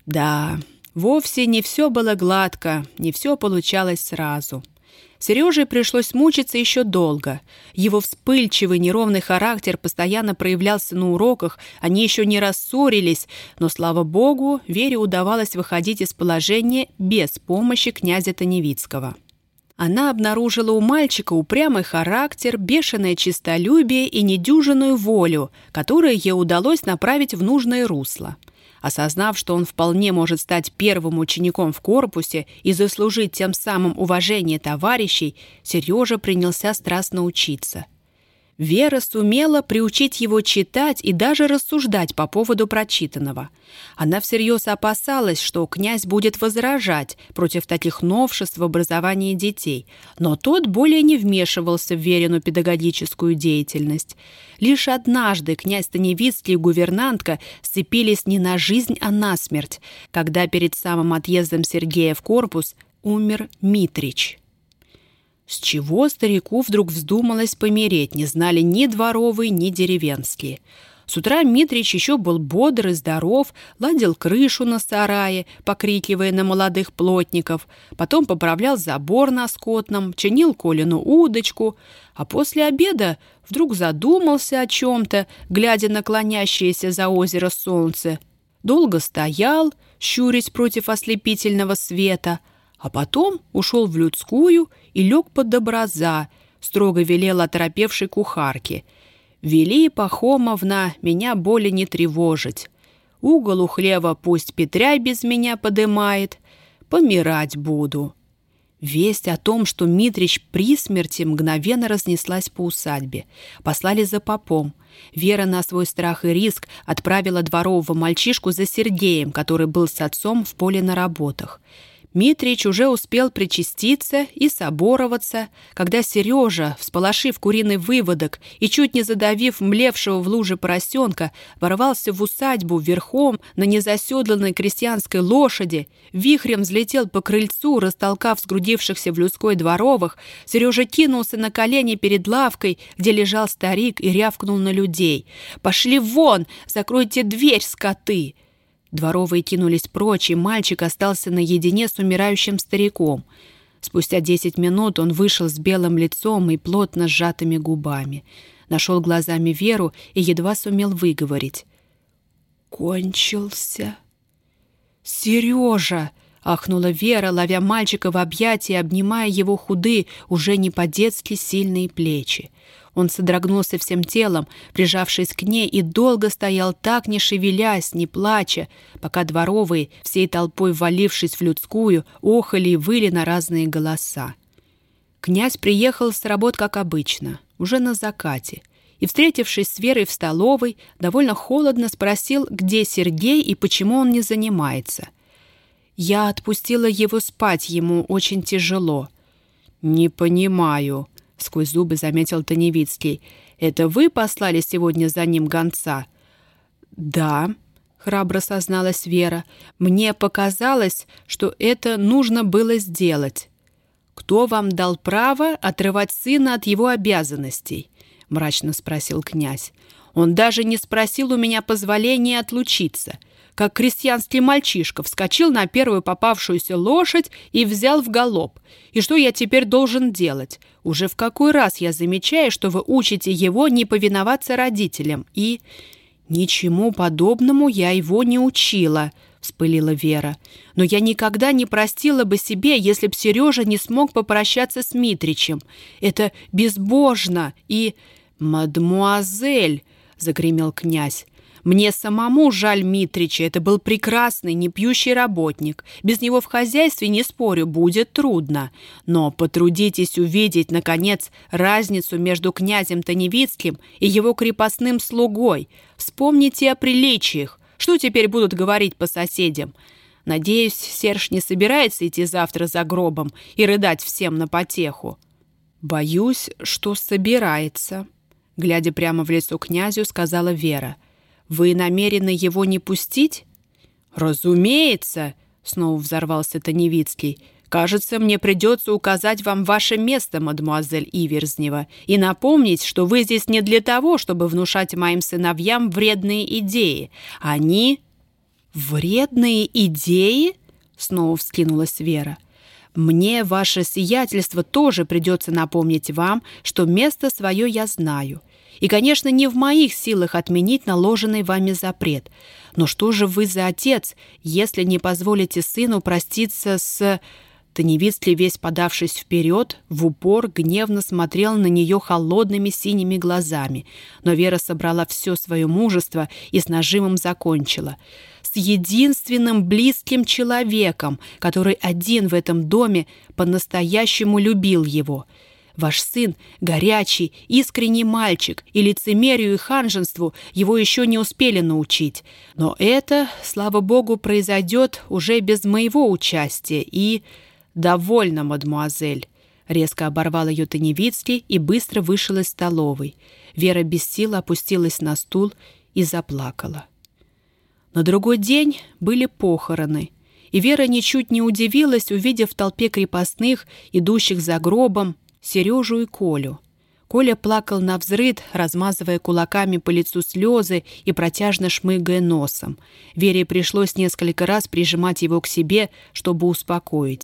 «Да, Вовсе не все было гладко, не все получалось сразу. Сереже пришлось мучиться еще долго. Его вспыльчивый, неровный характер постоянно проявлялся на уроках, они еще не рассорились, но, слава богу, Вере удавалось выходить из положения без помощи князя Таневицкого. Она обнаружила у мальчика упрямый характер, бешеное честолюбие и недюжинную волю, которые ей удалось направить в нужное русло. Осознав, что он вполне может стать первым учеником в корпусе и заслужить тем самым уважение товарищей, Сережа принялся страстно учиться – Вера сумела приучить его читать и даже рассуждать по поводу прочитанного. Она всерьез опасалась, что князь будет возражать против таких новшеств в образовании детей, но тот более не вмешивался в Верину педагогическую деятельность. Лишь однажды князь Таневицкий и гувернантка сцепились не на жизнь, а на смерть, когда перед самым отъездом Сергея в корпус умер Митрич. С чего старику вдруг вздумалось помереть, не знали ни дворовые, ни деревенские. С утра Митрич еще был бодр и здоров, ладил крышу на сарае, покрикивая на молодых плотников, потом поправлял забор на скотном, чинил Колину удочку, а после обеда вдруг задумался о чем-то, глядя на клонящееся за озеро солнце. Долго стоял, щурясь против ослепительного света — а потом ушел в людскую и лег под образа, строго велел оторопевшей кухарке. «Вели, Пахомовна, меня более не тревожить. Угол у хлева пусть Петряй без меня подымает. Помирать буду». Весть о том, что Митрич при смерти мгновенно разнеслась по усадьбе. Послали за попом. Вера на свой страх и риск отправила дворового мальчишку за Сергеем, который был с отцом в поле на работах. Митрич уже успел причаститься и собороваться, когда Сережа, всполошив куриный выводок и чуть не задавив млевшего в луже поросенка, ворвался в усадьбу верхом на незаседланной крестьянской лошади, вихрем взлетел по крыльцу, растолкав сгрудившихся в людской дворовых, Сережа кинулся на колени перед лавкой, где лежал старик, и рявкнул на людей. «Пошли вон! Закройте дверь, скоты!» Дворовые кинулись прочь, и мальчик остался наедине с умирающим стариком. Спустя десять минут он вышел с белым лицом и плотно сжатыми губами. Нашел глазами Веру и едва сумел выговорить. «Кончился». «Сережа!» — ахнула Вера, ловя мальчика в объятия, обнимая его худые, уже не по-детски сильные плечи. Он содрогнулся всем телом, прижавшись к ней, и долго стоял так, не шевелясь, не плача, пока дворовые, всей толпой валившись в людскую, охали и выли на разные голоса. Князь приехал с работ, как обычно, уже на закате, и, встретившись с Верой в столовой, довольно холодно спросил, где Сергей и почему он не занимается. «Я отпустила его спать, ему очень тяжело». «Не понимаю», — сквозь зубы заметил Таневицкий. «Это вы послали сегодня за ним гонца?» «Да», — храбро созналась Вера. «Мне показалось, что это нужно было сделать». «Кто вам дал право отрывать сына от его обязанностей?» — мрачно спросил князь. «Он даже не спросил у меня позволения отлучиться как крестьянский мальчишка, вскочил на первую попавшуюся лошадь и взял в галоп. И что я теперь должен делать? Уже в какой раз я замечаю, что вы учите его не повиноваться родителям. И... «Ничему подобному я его не учила», — вспылила Вера. «Но я никогда не простила бы себе, если б Сережа не смог попрощаться с Митричем. Это безбожно и...» «Мадмуазель!» — загремел князь. Мне самому жаль Митрича, это был прекрасный, непьющий работник. Без него в хозяйстве, не спорю, будет трудно. Но потрудитесь увидеть, наконец, разницу между князем Таневицким и его крепостным слугой. Вспомните о приличиях. Что теперь будут говорить по соседям? Надеюсь, Серж не собирается идти завтра за гробом и рыдать всем на потеху. Боюсь, что собирается. Глядя прямо в лицо князю, сказала Вера — вы намерены его не пустить?» «Разумеется!» — снова взорвался Таневицкий. «Кажется, мне придется указать вам ваше место, мадемуазель Иверзнева, и напомнить, что вы здесь не для того, чтобы внушать моим сыновьям вредные идеи. Они...» «Вредные идеи?» — снова вскинулась Вера. «Мне, ваше сиятельство, тоже придется напомнить вам, что место свое я знаю. И, конечно, не в моих силах отменить наложенный вами запрет. Но что же вы за отец, если не позволите сыну проститься с... Таневицкий, весь подавшись вперед, в упор гневно смотрел на нее холодными синими глазами. Но Вера собрала все свое мужество и с нажимом закончила. С единственным близким человеком, который один в этом доме по-настоящему любил его — Ваш сын — горячий, искренний мальчик, и лицемерию и ханженству его еще не успели научить. Но это, слава богу, произойдет уже без моего участия и... «Довольно, мадмуазель!» Резко оборвал ее Таневицкий и быстро вышел из столовой. Вера без сил опустилась на стул и заплакала. На другой день были похороны, и Вера ничуть не удивилась, увидев в толпе крепостных, идущих за гробом, Сережу и Колю. Коля плакал на взрыд, размазывая кулаками по лицу слезы и протяжно шмыгая носом. Вере пришлось несколько раз прижимать его к себе, чтобы успокоить.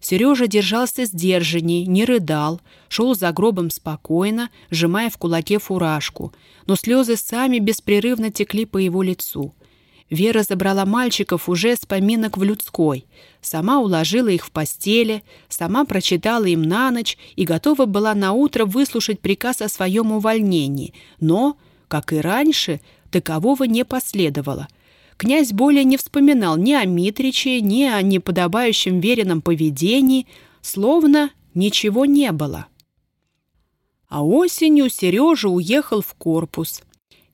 Сережа держался сдержанней, не рыдал, шел за гробом спокойно, сжимая в кулаке фуражку, но слезы сами беспрерывно текли по его лицу. Вера забрала мальчиков уже с поминок в людской, сама уложила их в постели, сама прочитала им на ночь и готова была на утро выслушать приказ о своем увольнении, но, как и раньше, такового не последовало. Князь более не вспоминал ни о Митриче, ни о неподобающем веренном поведении, словно ничего не было. А осенью Сережа уехал в корпус.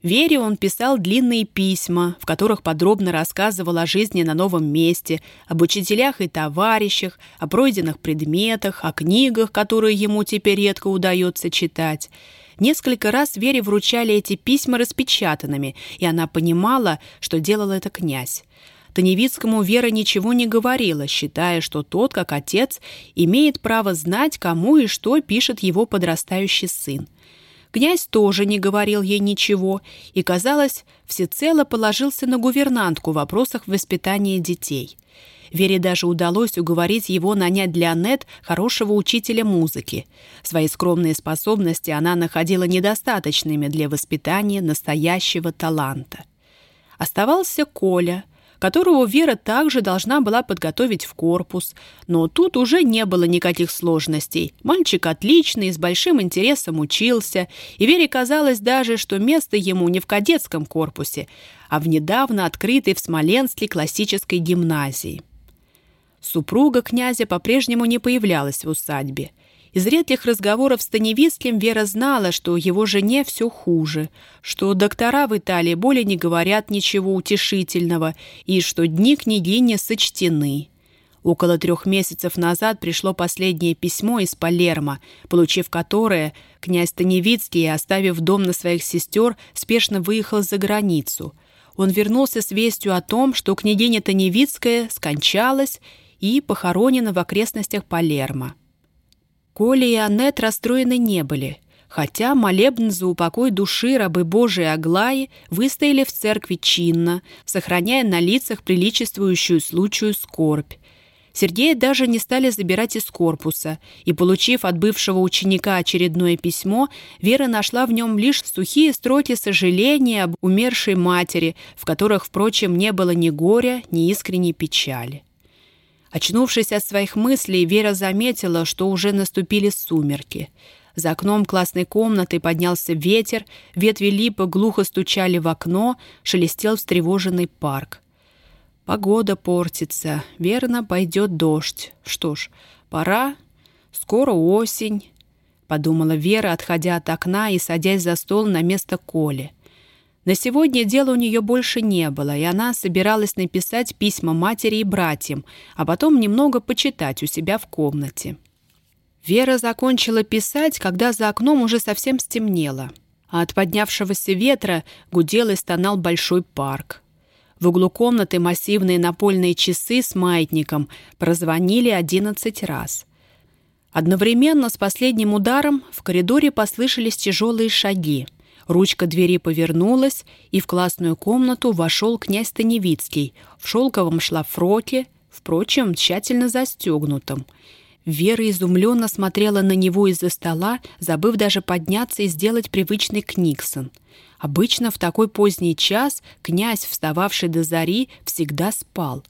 Вере он писал длинные письма, в которых подробно рассказывал о жизни на новом месте, об учителях и товарищах, о пройденных предметах, о книгах, которые ему теперь редко удается читать. Несколько раз Вере вручали эти письма распечатанными, и она понимала, что делал это князь. Таневицкому Вера ничего не говорила, считая, что тот, как отец, имеет право знать, кому и что пишет его подрастающий сын. Князь тоже не говорил ей ничего и, казалось, всецело положился на гувернантку в вопросах воспитания детей. Вере даже удалось уговорить его нанять для Аннет хорошего учителя музыки. Свои скромные способности она находила недостаточными для воспитания настоящего таланта. Оставался Коля – которого Вера также должна была подготовить в корпус. Но тут уже не было никаких сложностей. Мальчик отличный, с большим интересом учился, и Вере казалось даже, что место ему не в кадетском корпусе, а в недавно открытой в Смоленске классической гимназии. Супруга князя по-прежнему не появлялась в усадьбе. Из редких разговоров с Таневицким Вера знала, что его жене все хуже, что доктора в Италии более не говорят ничего утешительного и что дни княгини сочтены. Около трех месяцев назад пришло последнее письмо из Палермо, получив которое, князь Таневицкий, оставив дом на своих сестер, спешно выехал за границу. Он вернулся с вестью о том, что княгиня Таневицкая скончалась и похоронена в окрестностях Палермо. Коля и Аннет расстроены не были, хотя молебн за упокой души рабы Божией Аглаи выстояли в церкви чинно, сохраняя на лицах приличествующую случаю скорбь. Сергея даже не стали забирать из корпуса, и, получив от бывшего ученика очередное письмо, Вера нашла в нем лишь сухие строки сожаления об умершей матери, в которых, впрочем, не было ни горя, ни искренней печали. Очнувшись от своих мыслей, Вера заметила, что уже наступили сумерки. За окном классной комнаты поднялся ветер, ветви липы глухо стучали в окно, шелестел встревоженный парк. Погода портится, верно, пойдет дождь. Что ж, пора, скоро осень, — подумала Вера, отходя от окна и садясь за стол на место Коли. На сегодня дела у нее больше не было, и она собиралась написать письма матери и братьям, а потом немного почитать у себя в комнате. Вера закончила писать, когда за окном уже совсем стемнело, а от поднявшегося ветра гудел и стонал большой парк. В углу комнаты массивные напольные часы с маятником прозвонили одиннадцать раз. Одновременно с последним ударом в коридоре послышались тяжелые шаги. Ручка двери повернулась, и в классную комнату вошел князь Таневицкий в шелковом шлафроке, впрочем, тщательно застегнутом. Вера изумленно смотрела на него из-за стола, забыв даже подняться и сделать привычный книксон. Обычно в такой поздний час князь, встававший до зари, всегда спал.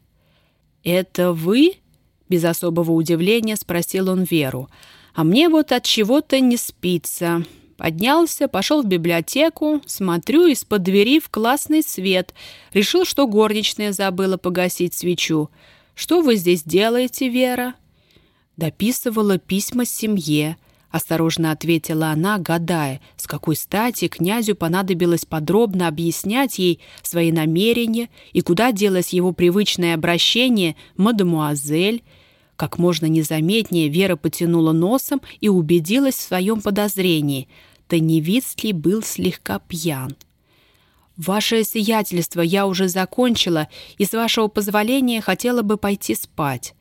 «Это вы?» — без особого удивления спросил он Веру. «А мне вот от чего-то не спится. Поднялся, пошел в библиотеку, смотрю из-под двери в классный свет. Решил, что горничная забыла погасить свечу. «Что вы здесь делаете, Вера?» «Дописывала письма семье», — осторожно ответила она, гадая, с какой стати князю понадобилось подробно объяснять ей свои намерения и куда делось его привычное обращение «мадемуазель», как можно незаметнее Вера потянула носом и убедилась в своем подозрении. Таневицкий был слегка пьян. «Ваше сиятельство я уже закончила и, с вашего позволения, хотела бы пойти спать».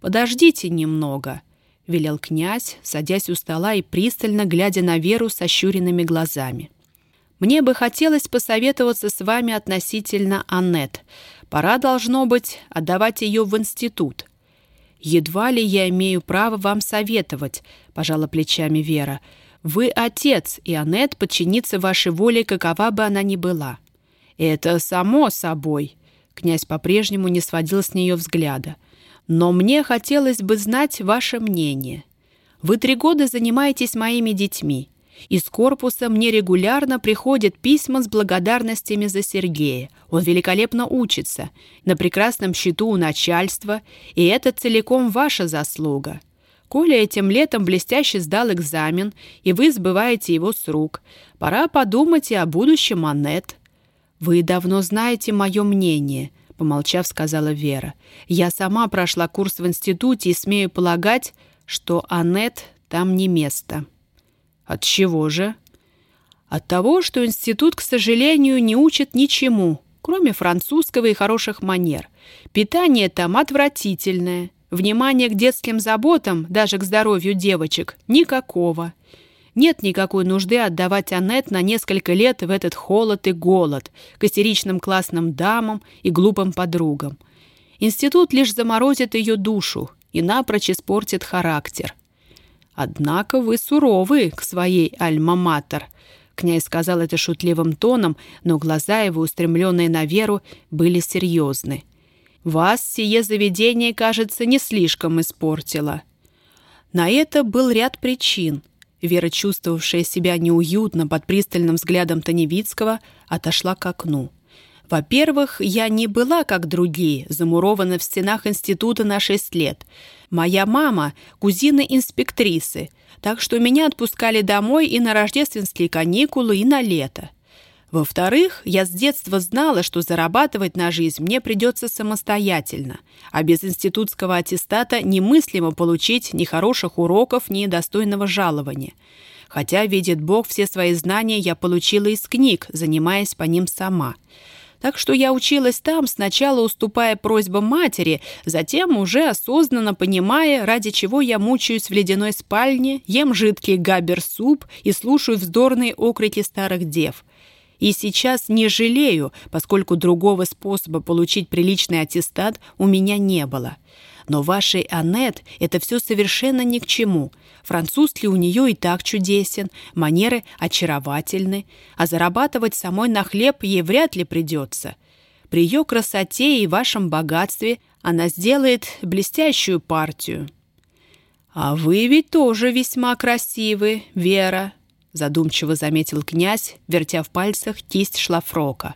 «Подождите немного», — велел князь, садясь у стола и пристально глядя на Веру с ощуренными глазами. «Мне бы хотелось посоветоваться с вами относительно Аннет. Пора, должно быть, отдавать ее в институт. «Едва ли я имею право вам советовать», — пожала плечами Вера. «Вы отец, и Аннет подчинится вашей воле, какова бы она ни была. «Это само собой», — князь по-прежнему не сводил с нее взгляда. «Но мне хотелось бы знать ваше мнение. Вы три года занимаетесь моими детьми. Из корпуса мне регулярно приходят письма с благодарностями за Сергея. Он великолепно учится, на прекрасном счету у начальства, и это целиком ваша заслуга. Коля этим летом блестяще сдал экзамен, и вы сбываете его с рук. Пора подумать и о будущем Аннет. «Вы давно знаете мое мнение», — помолчав, сказала Вера. «Я сама прошла курс в институте и смею полагать, что Аннет там не место». От чего же? От того, что институт, к сожалению, не учит ничему, кроме французского и хороших манер. Питание там отвратительное. Внимания к детским заботам, даже к здоровью девочек, никакого. Нет никакой нужды отдавать Аннет на несколько лет в этот холод и голод к истеричным классным дамам и глупым подругам. Институт лишь заморозит ее душу и напрочь испортит характер. «Однако вы суровы к своей альма-матер», — князь сказал это шутливым тоном, но глаза его, устремленные на веру, были серьезны. «Вас сие заведение, кажется, не слишком испортило». На это был ряд причин. Вера, чувствовавшая себя неуютно под пристальным взглядом Таневицкого, отошла к окну. Во-первых, я не была, как другие, замурована в стенах института на шесть лет. Моя мама – кузина инспектрисы, так что меня отпускали домой и на рождественские каникулы, и на лето. Во-вторых, я с детства знала, что зарабатывать на жизнь мне придется самостоятельно, а без институтского аттестата немыслимо получить ни хороших уроков, ни достойного жалования. Хотя, видит Бог, все свои знания я получила из книг, занимаясь по ним сама – так что я училась там, сначала уступая просьбам матери, затем уже осознанно понимая, ради чего я мучаюсь в ледяной спальне, ем жидкий габер-суп и слушаю вздорные окрики старых дев. И сейчас не жалею, поскольку другого способа получить приличный аттестат у меня не было. Но вашей Аннет это все совершенно ни к чему. Французский у нее и так чудесен, манеры очаровательны, а зарабатывать самой на хлеб ей вряд ли придется. При ее красоте и вашем богатстве она сделает блестящую партию. «А вы ведь тоже весьма красивы, Вера», задумчиво заметил князь, вертя в пальцах кисть шлафрока.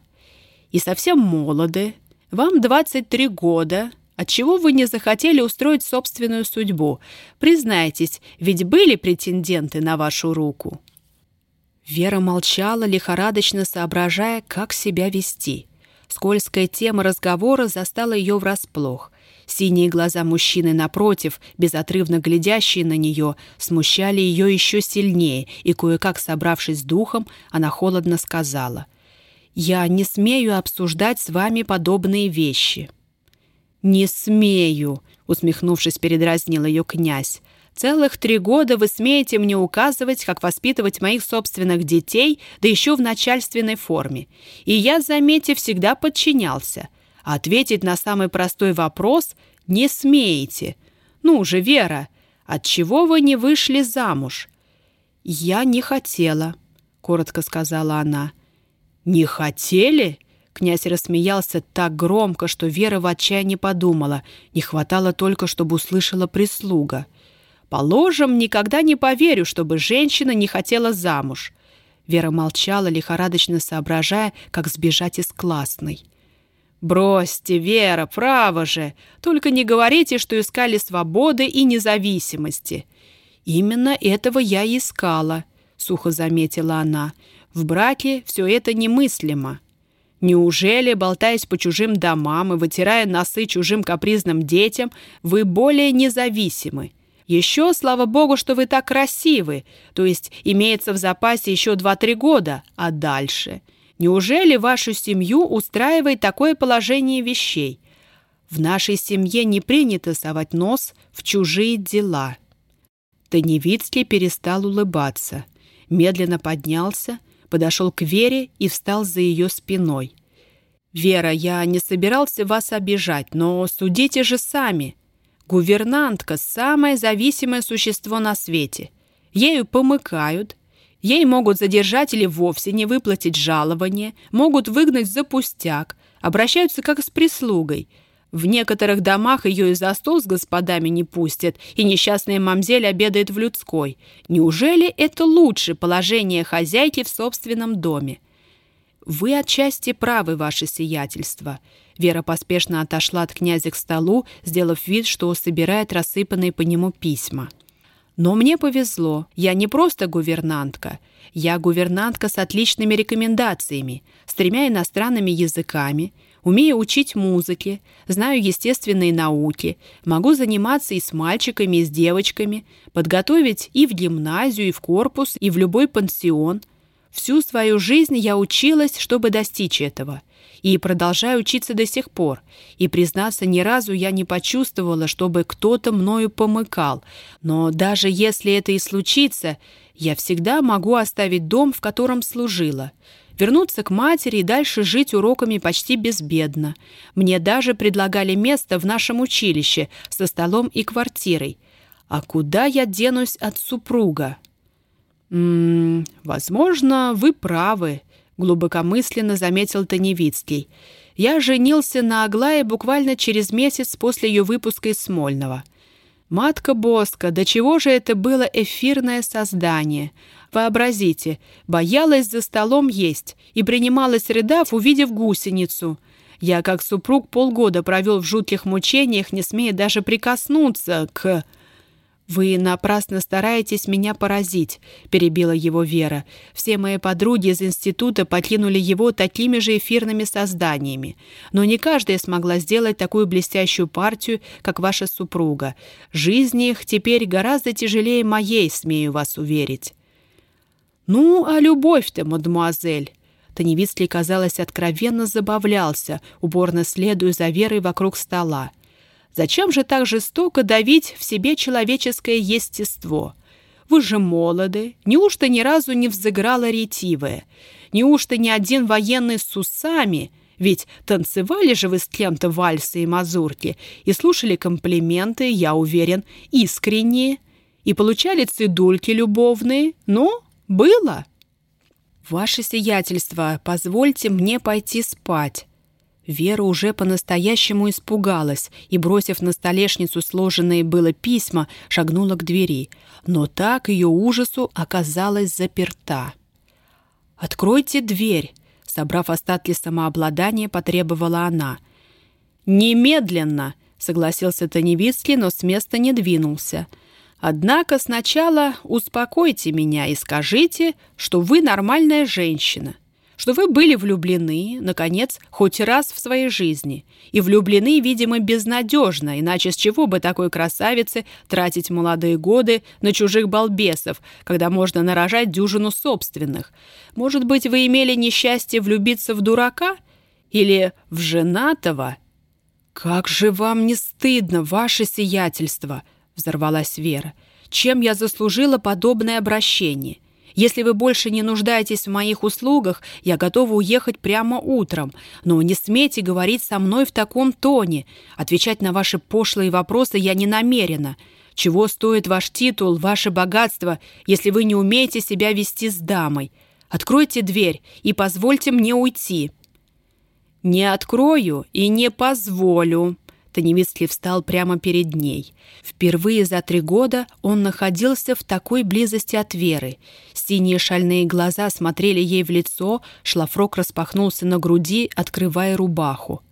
«И совсем молоды. Вам 23 года, Отчего вы не захотели устроить собственную судьбу? Признайтесь, ведь были претенденты на вашу руку». Вера молчала, лихорадочно соображая, как себя вести. Скользкая тема разговора застала ее врасплох. Синие глаза мужчины напротив, безотрывно глядящие на нее, смущали ее еще сильнее, и, кое-как собравшись с духом, она холодно сказала, «Я не смею обсуждать с вами подобные вещи». «Не смею», — усмехнувшись, передразнил ее князь. «Целых три года вы смеете мне указывать, как воспитывать моих собственных детей, да еще в начальственной форме. И я, заметьте, всегда подчинялся. Ответить на самый простой вопрос не смеете. Ну же, Вера, отчего вы не вышли замуж?» «Я не хотела», — коротко сказала она. «Не хотели?» Князь рассмеялся так громко, что Вера в отчаянии подумала. Не хватало только, чтобы услышала прислуга. «Положим, никогда не поверю, чтобы женщина не хотела замуж». Вера молчала, лихорадочно соображая, как сбежать из классной. «Бросьте, Вера, право же! Только не говорите, что искали свободы и независимости». «Именно этого я и искала», — сухо заметила она. «В браке все это немыслимо». Неужели, болтаясь по чужим домам и вытирая носы чужим капризным детям, вы более независимы? Еще, слава богу, что вы так красивы, то есть имеется в запасе еще 2-3 года, а дальше? Неужели вашу семью устраивает такое положение вещей? В нашей семье не принято совать нос в чужие дела. Таневицкий перестал улыбаться, медленно поднялся, подошел к Вере и встал за ее спиной. «Вера, я не собирался вас обижать, но судите же сами. Гувернантка – самое зависимое существо на свете. Ею помыкают. Ей могут задержать или вовсе не выплатить жалование, могут выгнать за пустяк, обращаются как с прислугой. В некоторых домах ее и за стол с господами не пустят, и несчастная мамзель обедает в людской. Неужели это лучше положение хозяйки в собственном доме? Вы отчасти правы, ваше сиятельство. Вера поспешно отошла от князя к столу, сделав вид, что собирает рассыпанные по нему письма. Но мне повезло. Я не просто гувернантка. Я гувернантка с отличными рекомендациями, с тремя иностранными языками, умею учить музыке, знаю естественные науки, могу заниматься и с мальчиками, и с девочками, подготовить и в гимназию, и в корпус, и в любой пансион. Всю свою жизнь я училась, чтобы достичь этого и продолжаю учиться до сих пор. И, признаться, ни разу я не почувствовала, чтобы кто-то мною помыкал. Но даже если это и случится, я всегда могу оставить дом, в котором служила. Вернуться к матери и дальше жить уроками почти безбедно. Мне даже предлагали место в нашем училище со столом и квартирой. А куда я денусь от супруга? «М -м, возможно, вы правы», глубокомысленно заметил Таневицкий. Я женился на Аглае буквально через месяц после ее выпуска из Смольного. Матка Боска, до чего же это было эфирное создание? Вообразите, боялась за столом есть и принималась рыдав, увидев гусеницу. Я, как супруг, полгода провел в жутких мучениях, не смея даже прикоснуться к... «Вы напрасно стараетесь меня поразить», — перебила его Вера. «Все мои подруги из института покинули его такими же эфирными созданиями. Но не каждая смогла сделать такую блестящую партию, как ваша супруга. Жизнь их теперь гораздо тяжелее моей, смею вас уверить». «Ну, а любовь-то, мадемуазель?» Таневицкий, казалось, откровенно забавлялся, уборно следуя за Верой вокруг стола. Зачем же так жестоко давить в себе человеческое естество? Вы же молоды, неужто ни разу не взыграла ретивая? Неужто ни один военный с усами? Ведь танцевали же вы с кем-то вальсы и мазурки и слушали комплименты, я уверен, искренние, и получали цидульки любовные. Ну, было? Ваше сиятельство, позвольте мне пойти спать. Вера уже по-настоящему испугалась и, бросив на столешницу сложенные было письма, шагнула к двери. Но так ее ужасу оказалась заперта. «Откройте дверь!» Собрав остатки самообладания, потребовала она. «Немедленно!» — согласился Таневицкий, но с места не двинулся. «Однако сначала успокойте меня и скажите, что вы нормальная женщина» что вы были влюблены, наконец, хоть раз в своей жизни. И влюблены, видимо, безнадежно, иначе с чего бы такой красавице тратить молодые годы на чужих балбесов, когда можно нарожать дюжину собственных? Может быть, вы имели несчастье влюбиться в дурака? Или в женатого? «Как же вам не стыдно, ваше сиятельство!» — взорвалась Вера. «Чем я заслужила подобное обращение?» Если вы больше не нуждаетесь в моих услугах, я готова уехать прямо утром. Но не смейте говорить со мной в таком тоне. Отвечать на ваши пошлые вопросы я не намерена. Чего стоит ваш титул, ваше богатство, если вы не умеете себя вести с дамой? Откройте дверь и позвольте мне уйти». «Не открою и не позволю», Таневицкий встал прямо перед ней. Впервые за три года он находился в такой близости от Веры. Синие шальные глаза смотрели ей в лицо, шлафрок распахнулся на груди, открывая рубаху.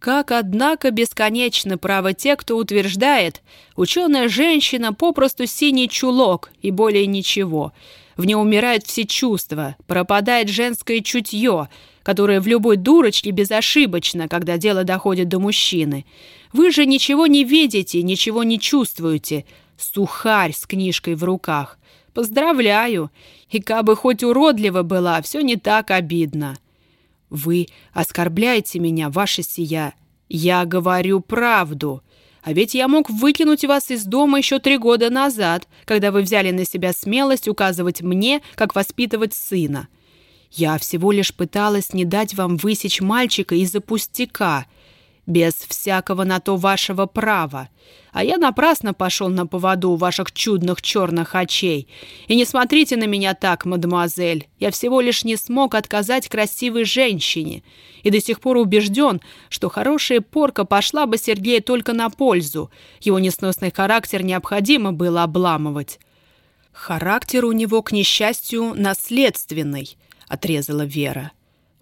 Как, однако, бесконечно право те, кто утверждает, ученая женщина попросту синий чулок и более ничего. В ней умирают все чувства, пропадает женское чутье — которая в любой дурочке безошибочна, когда дело доходит до мужчины. Вы же ничего не видите, ничего не чувствуете. Сухарь с книжкой в руках. Поздравляю. И кабы хоть уродлива была, все не так обидно. Вы оскорбляете меня, ваше сия. Я говорю правду. А ведь я мог выкинуть вас из дома еще три года назад, когда вы взяли на себя смелость указывать мне, как воспитывать сына. Я всего лишь пыталась не дать вам высечь мальчика из-за пустяка. без всякого на то вашего права. А я напрасно пошел на поводу ваших чудных черных очей. И не смотрите на меня так, мадемуазель. Я всего лишь не смог отказать красивой женщине. И до сих пор убежден, что хорошая порка пошла бы Сергею только на пользу. Его несносный характер необходимо было обламывать. «Характер у него, к несчастью, наследственный», — отрезала Вера.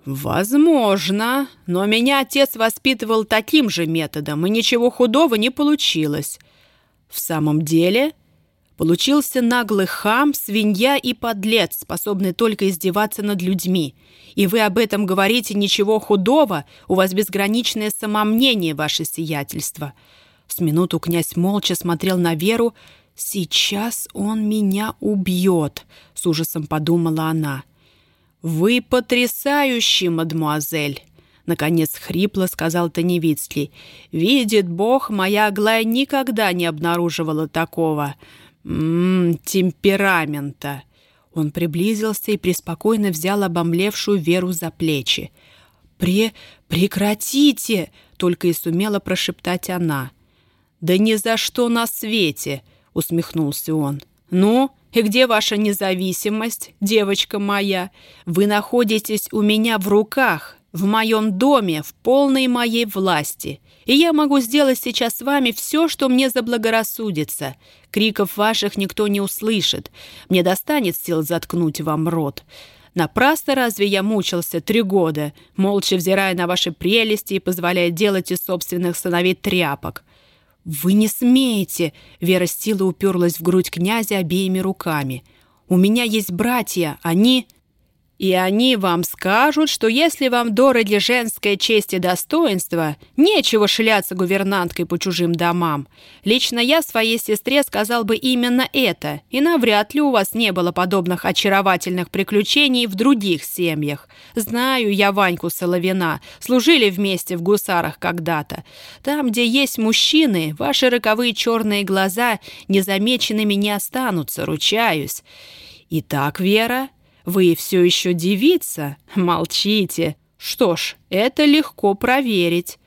«Возможно, но меня отец воспитывал таким же методом, и ничего худого не получилось. В самом деле, получился наглый хам, свинья и подлец, способный только издеваться над людьми. И вы об этом говорите ничего худого, у вас безграничное самомнение, ваше сиятельство». С минуту князь молча смотрел на Веру. «Сейчас он меня убьет», — с ужасом подумала она. «Вы потрясающий, мадмуазель!» Наконец хрипло сказал Таневицкий. «Видит Бог, моя Аглая никогда не обнаруживала такого... М -м, темперамента». Он приблизился и преспокойно взял обомлевшую Веру за плечи. «Пре... прекратите!» — только и сумела прошептать она. «Да ни за что на свете!» — усмехнулся он. «Ну, и где ваша независимость, девочка моя? Вы находитесь у меня в руках, в моем доме, в полной моей власти. И я могу сделать сейчас с вами все, что мне заблагорассудится. Криков ваших никто не услышит. Мне достанет сил заткнуть вам рот. Напрасно разве я мучился три года, молча взирая на ваши прелести и позволяя делать из собственных сыновей тряпок? «Вы не смеете!» — Вера с уперлась в грудь князя обеими руками. «У меня есть братья, они...» И они вам скажут, что если вам дороги женская честь и достоинство, нечего шляться гувернанткой по чужим домам. Лично я своей сестре сказал бы именно это, и навряд ли у вас не было подобных очаровательных приключений в других семьях. Знаю я Ваньку Соловина, служили вместе в гусарах когда-то. Там, где есть мужчины, ваши роковые черные глаза незамеченными не останутся, ручаюсь. Итак, Вера, вы все еще девица? Молчите. Что ж, это легко проверить.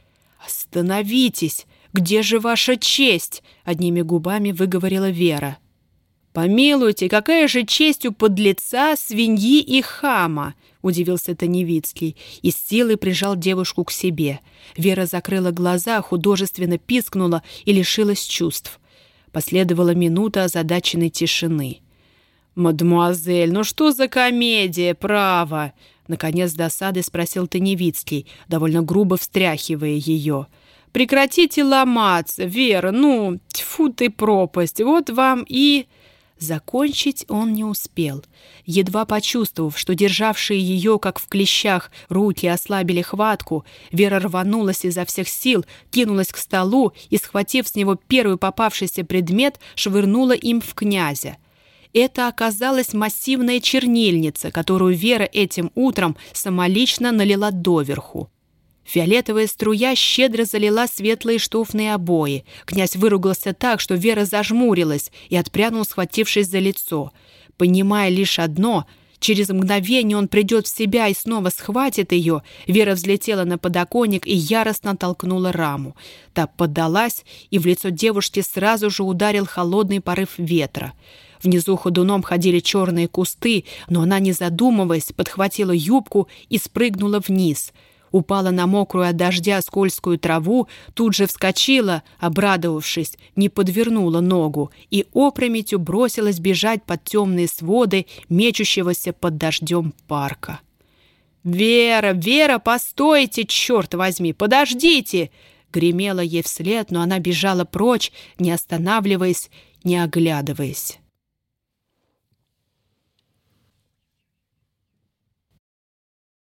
Остановитесь. Где же ваша честь? Одними губами выговорила Вера. «Помилуйте, какая же честь у подлеца, свиньи и хама!» — удивился Таневицкий и с силой прижал девушку к себе. Вера закрыла глаза, художественно пискнула и лишилась чувств. Последовала минута озадаченной тишины. «Мадемуазель, ну что за комедия, право?» Наконец досады спросил Таневицкий, довольно грубо встряхивая ее. «Прекратите ломаться, Вера, ну, тьфу ты пропасть, вот вам и...» Закончить он не успел. Едва почувствовав, что державшие ее, как в клещах, руки ослабили хватку, Вера рванулась изо всех сил, кинулась к столу и, схватив с него первый попавшийся предмет, швырнула им в князя. Это оказалась массивная чернильница, которую Вера этим утром самолично налила доверху. Фиолетовая струя щедро залила светлые штофные обои. Князь выругался так, что Вера зажмурилась и отпрянул, схватившись за лицо. Понимая лишь одно — Через мгновение он придет в себя и снова схватит ее. Вера взлетела на подоконник и яростно толкнула раму. Та поддалась, и в лицо девушки сразу же ударил холодный порыв ветра. Внизу ходуном ходили черные кусты, но она, не задумываясь, подхватила юбку и спрыгнула вниз. Упала на мокрую от дождя скользкую траву, тут же вскочила, обрадовавшись, не подвернула ногу и опрометью бросилась бежать под темные своды мечущегося под дождем парка. «Вера, Вера, постойте, черт возьми, подождите!» Гремела ей вслед, но она бежала прочь, не останавливаясь, не оглядываясь.